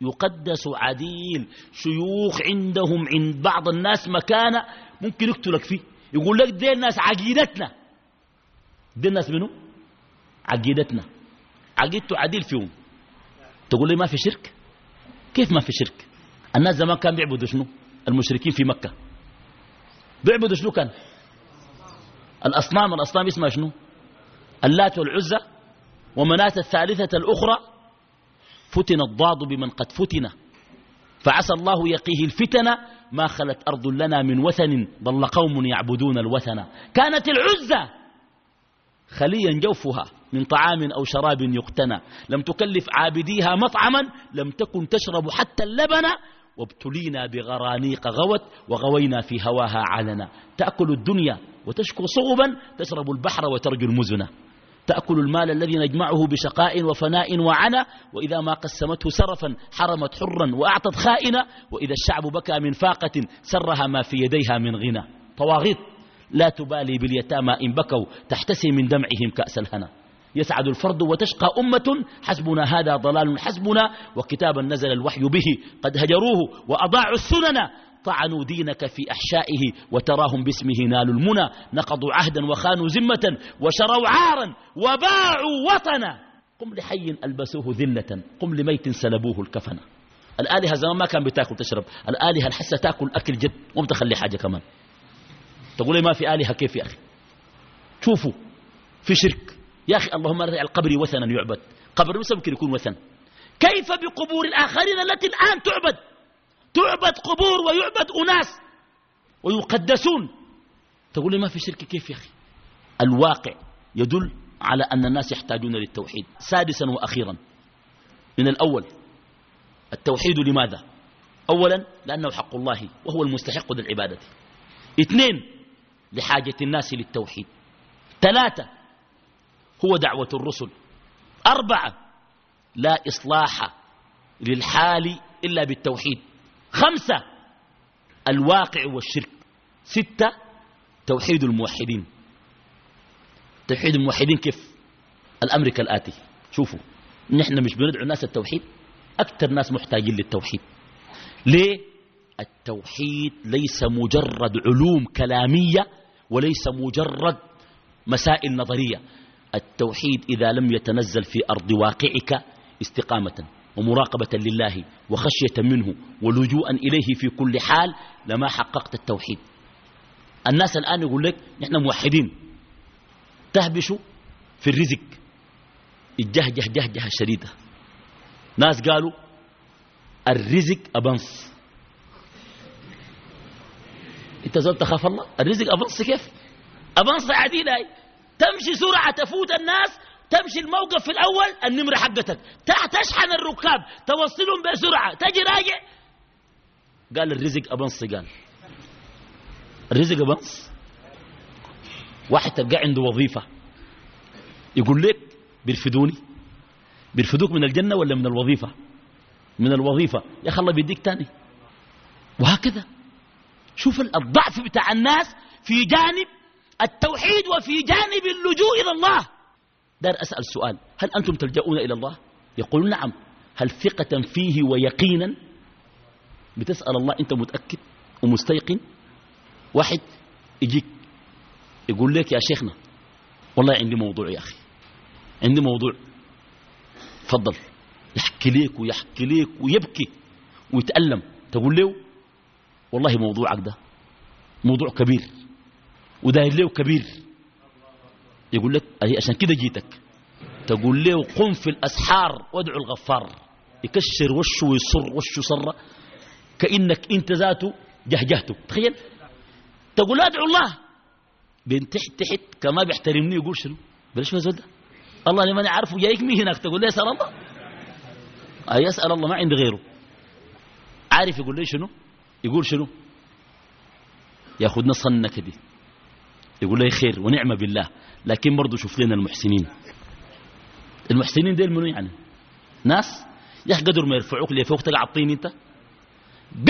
يقدس عديل. شيوخ عندهم عند بعض الناس مكانة. ممكن يقتلك فيه. يقول لك دي الناس عقيدتنا. دي الناس منه عقيدتنا. عقيدته عديل فيهم. تقول لي ما في شرك؟ كيف ما في شرك؟ الناس زمان كان بيعبدوا شنو؟ المشركين في مكة. بيعبدوا شنو كان؟ الأصنام الأصنام اسمها شنو؟ اللات والعزة ومناة الثالثة الأخرى فتن الضاد بمن قد فتن. فعسى الله يقيه الفتن ما خلت أرض لنا من وثن ضل قوم يعبدون الوثن. كانت العزة خليا جوفها من طعام أو شراب يقتنى. لم تكلف عابديها مطعما لم تكن تشرب حتى اللبن وابتلينا بغرانيق غوت وغوينا في هواها علنا. تأكل الدنيا وتشكو صغبا تشرب البحر وترجو المزنة. تأكل المال الذي نجمعه بشقاء وفناء وعنا وإذا ما قسمته سرفا حرمت حرا وأعطت خائنا وإذا الشعب بكى من فاقة سرها ما في يديها من غنى. طواغيط لا تبالي باليتامى إن بكوا تحتسي من دمعهم كأس الهنا. يسعد الفرد وتشقى أمة حسبنا هذا ضلال حسبنا. وكتابا نزل الوحي به قد هجروه وأضاعوا السنن. طعنوا دينك في أحشائه وتراهم باسمه نالوا المنى نقضوا عهدا وخانوا زمة وشروا عارا وباعوا وطنا. قم لحي ألبسوه ذلة قم لميت سلبوه الكفن. الآلهة زمان ما كان بتاكل تشرب الآلهة الحسة تاكل أكل جد ومتخلي حاجة كمان. تقول لي ما في آلهة كيف يا أخي؟ شوفوا في شرك. يا أخي اللهم ارجع القبر وثنا يعبد. قبر بس ممكن يكون وثن. كيف بقبور الآخرين التي الآن تعبد؟ تعبد قبور ويعبد أناس ويقدسون. تقول لي ما في شرك كيف يا أخي؟ الواقع يدل على أن الناس يحتاجون للتوحيد. سادسا وأخيرا من الأول التوحيد لماذا؟ أولا لأنه حق الله وهو المستحق للعبادة. اثنين لحاجة الناس للتوحيد. ثلاثة هو دعوة الرسل. أربعة لا إصلاح للحال إلا بالتوحيد. خمسة الواقع والشرك. ستة توحيد الموحدين. توحيد الموحدين كيف؟ الأمر كالآتي. شوفوا نحن مش بندعو الناس التوحيد أكثر ناس محتاجين للتوحيد. ليه؟ التوحيد ليس مجرد علوم كلامية وليس مجرد مسائل نظرية. التوحيد إذا لم يتنزل في أرض واقعك استقامة. ومراقبة لله وخشية منه ولجوءا إليه في كل حال لما حققت التوحيد. الناس الآن يقول لك نحن موحدين. تهبشوا في الرزق. الجهجه جهجه شديدة. ناس قالوا الرزق أبنص. أنت زول تخاف الله؟ الرزق أبنص كيف؟ أبنص عديدة تمشي سرعة تفوت الناس تمشي الموقف في الأول النمرة حقتك. تشحن الركاب توصلهم بسرعة. تجي راجع. قال الرزق أبنص قال. الرزق أبنص. واحد تلقى عنده وظيفة. يقول لك بيرفدوني؟ بيرفدوك من الجنة ولا من الوظيفة؟ من الوظيفة. يا أخي الله بيديك تاني. وهكذا. شوف الضعف بتاع الناس في جانب التوحيد وفي جانب اللجوء إلى الله. دار أسأل سؤال هل أنتم تلجؤون إلى الله؟ يقولون نعم. هل ثقة فيه ويقينا؟ بتسأل الله أنت متأكد ومستيقن؟ واحد يجيك يقول لك يا شيخنا والله عندي موضوع يا أخي عندي موضوع. تفضل. يحكي ليك ويحكي ليك ويبكي ويتألم. تقول له والله موضوعك ده موضوع كبير وداير له كبير؟ يقول لك عشان كده جيتك. تقول له قم في الأسحار وادعو الغفار. يكشر وشه ويصر وشه صر كأنك أنت ذاته جهجهته. تخيل. تقول ادعو الله. بين تحت تحت كما بيحترمني يقول شنو؟ بلاش ما ده الله لمن يعرفه جايك مي هناك. تقول لي اسال الله. أي يسأل الله؟ ما عندي غيره. عارف يقول لي شنو؟ يقول شنو؟ ياخذنا صنة دي. يقول لي خير ونعمة بالله. لكن برضه شوف لنا المحسنين. المحسنين ديل منو يعني؟ ناس؟ يا أخي قدر ما يرفعوك ليه فوق تقع الطين أنت.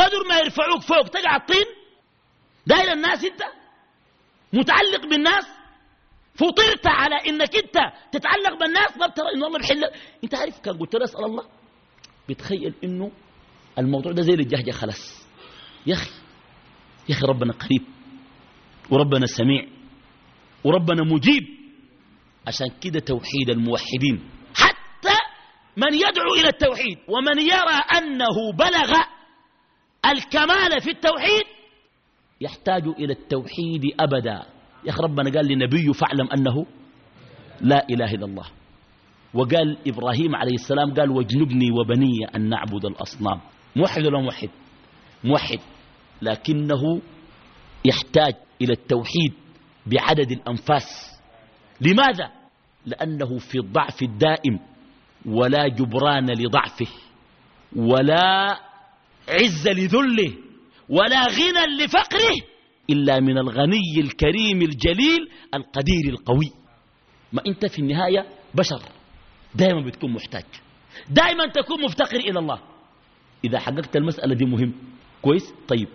قدر ما يرفعوك فوق تقع الطين داير الناس أنت. متعلق بالناس. فطرت على إنك أنت تتعلق بالناس. ما بترى إنه الله بحل. أنت عارف كان قلت له أسأل الله. بتخيل إنه الموضوع ده زي الجهجة خلاص. يا أخي يا أخي ربنا قريب وربنا سميع. وربنا مجيب. عشان كده توحيد الموحدين. حتى من يدعو إلى التوحيد ومن يرى أنه بلغ الكمال في التوحيد يحتاج إلى التوحيد أبدا. يا أخي ربنا قال لنبي فاعلم أنه لا إله إلا الله. وقال إبراهيم عليه السلام قال واجنبني وبني أن نعبد الأصنام. موحد ولا موحد؟ موحد. لكنه يحتاج إلى التوحيد بعدد الأنفاس. لماذا؟ لأنه في الضعف الدائم ولا جبران لضعفه ولا عز لذله ولا غنى لفقره إلا من الغني الكريم الجليل القدير القوي. ما أنت في النهاية بشر دائما بتكون محتاج. دائما تكون مفتقر إلى الله. إذا حققت المسألة دي مهم. كويس؟ طيب.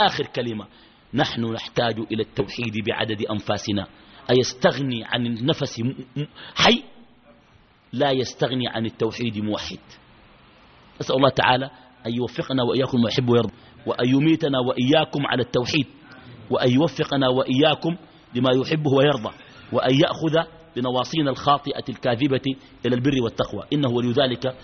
آخر كلمة. نحن نحتاج إلى التوحيد بعدد أنفاسنا. أيستغني عن النفس حي؟ لا يستغني عن التوحيد موحد. أسأل الله تعالى أن يوفقنا وإياكم ما يحب ويرضى وأن يميتنا وإياكم على التوحيد وأن يوفقنا وإياكم لما يحبه ويرضى وأن يأخذ بنواصينا الخاطئة الكاذبة إلى البر والتقوى. إنه ولي ذلك.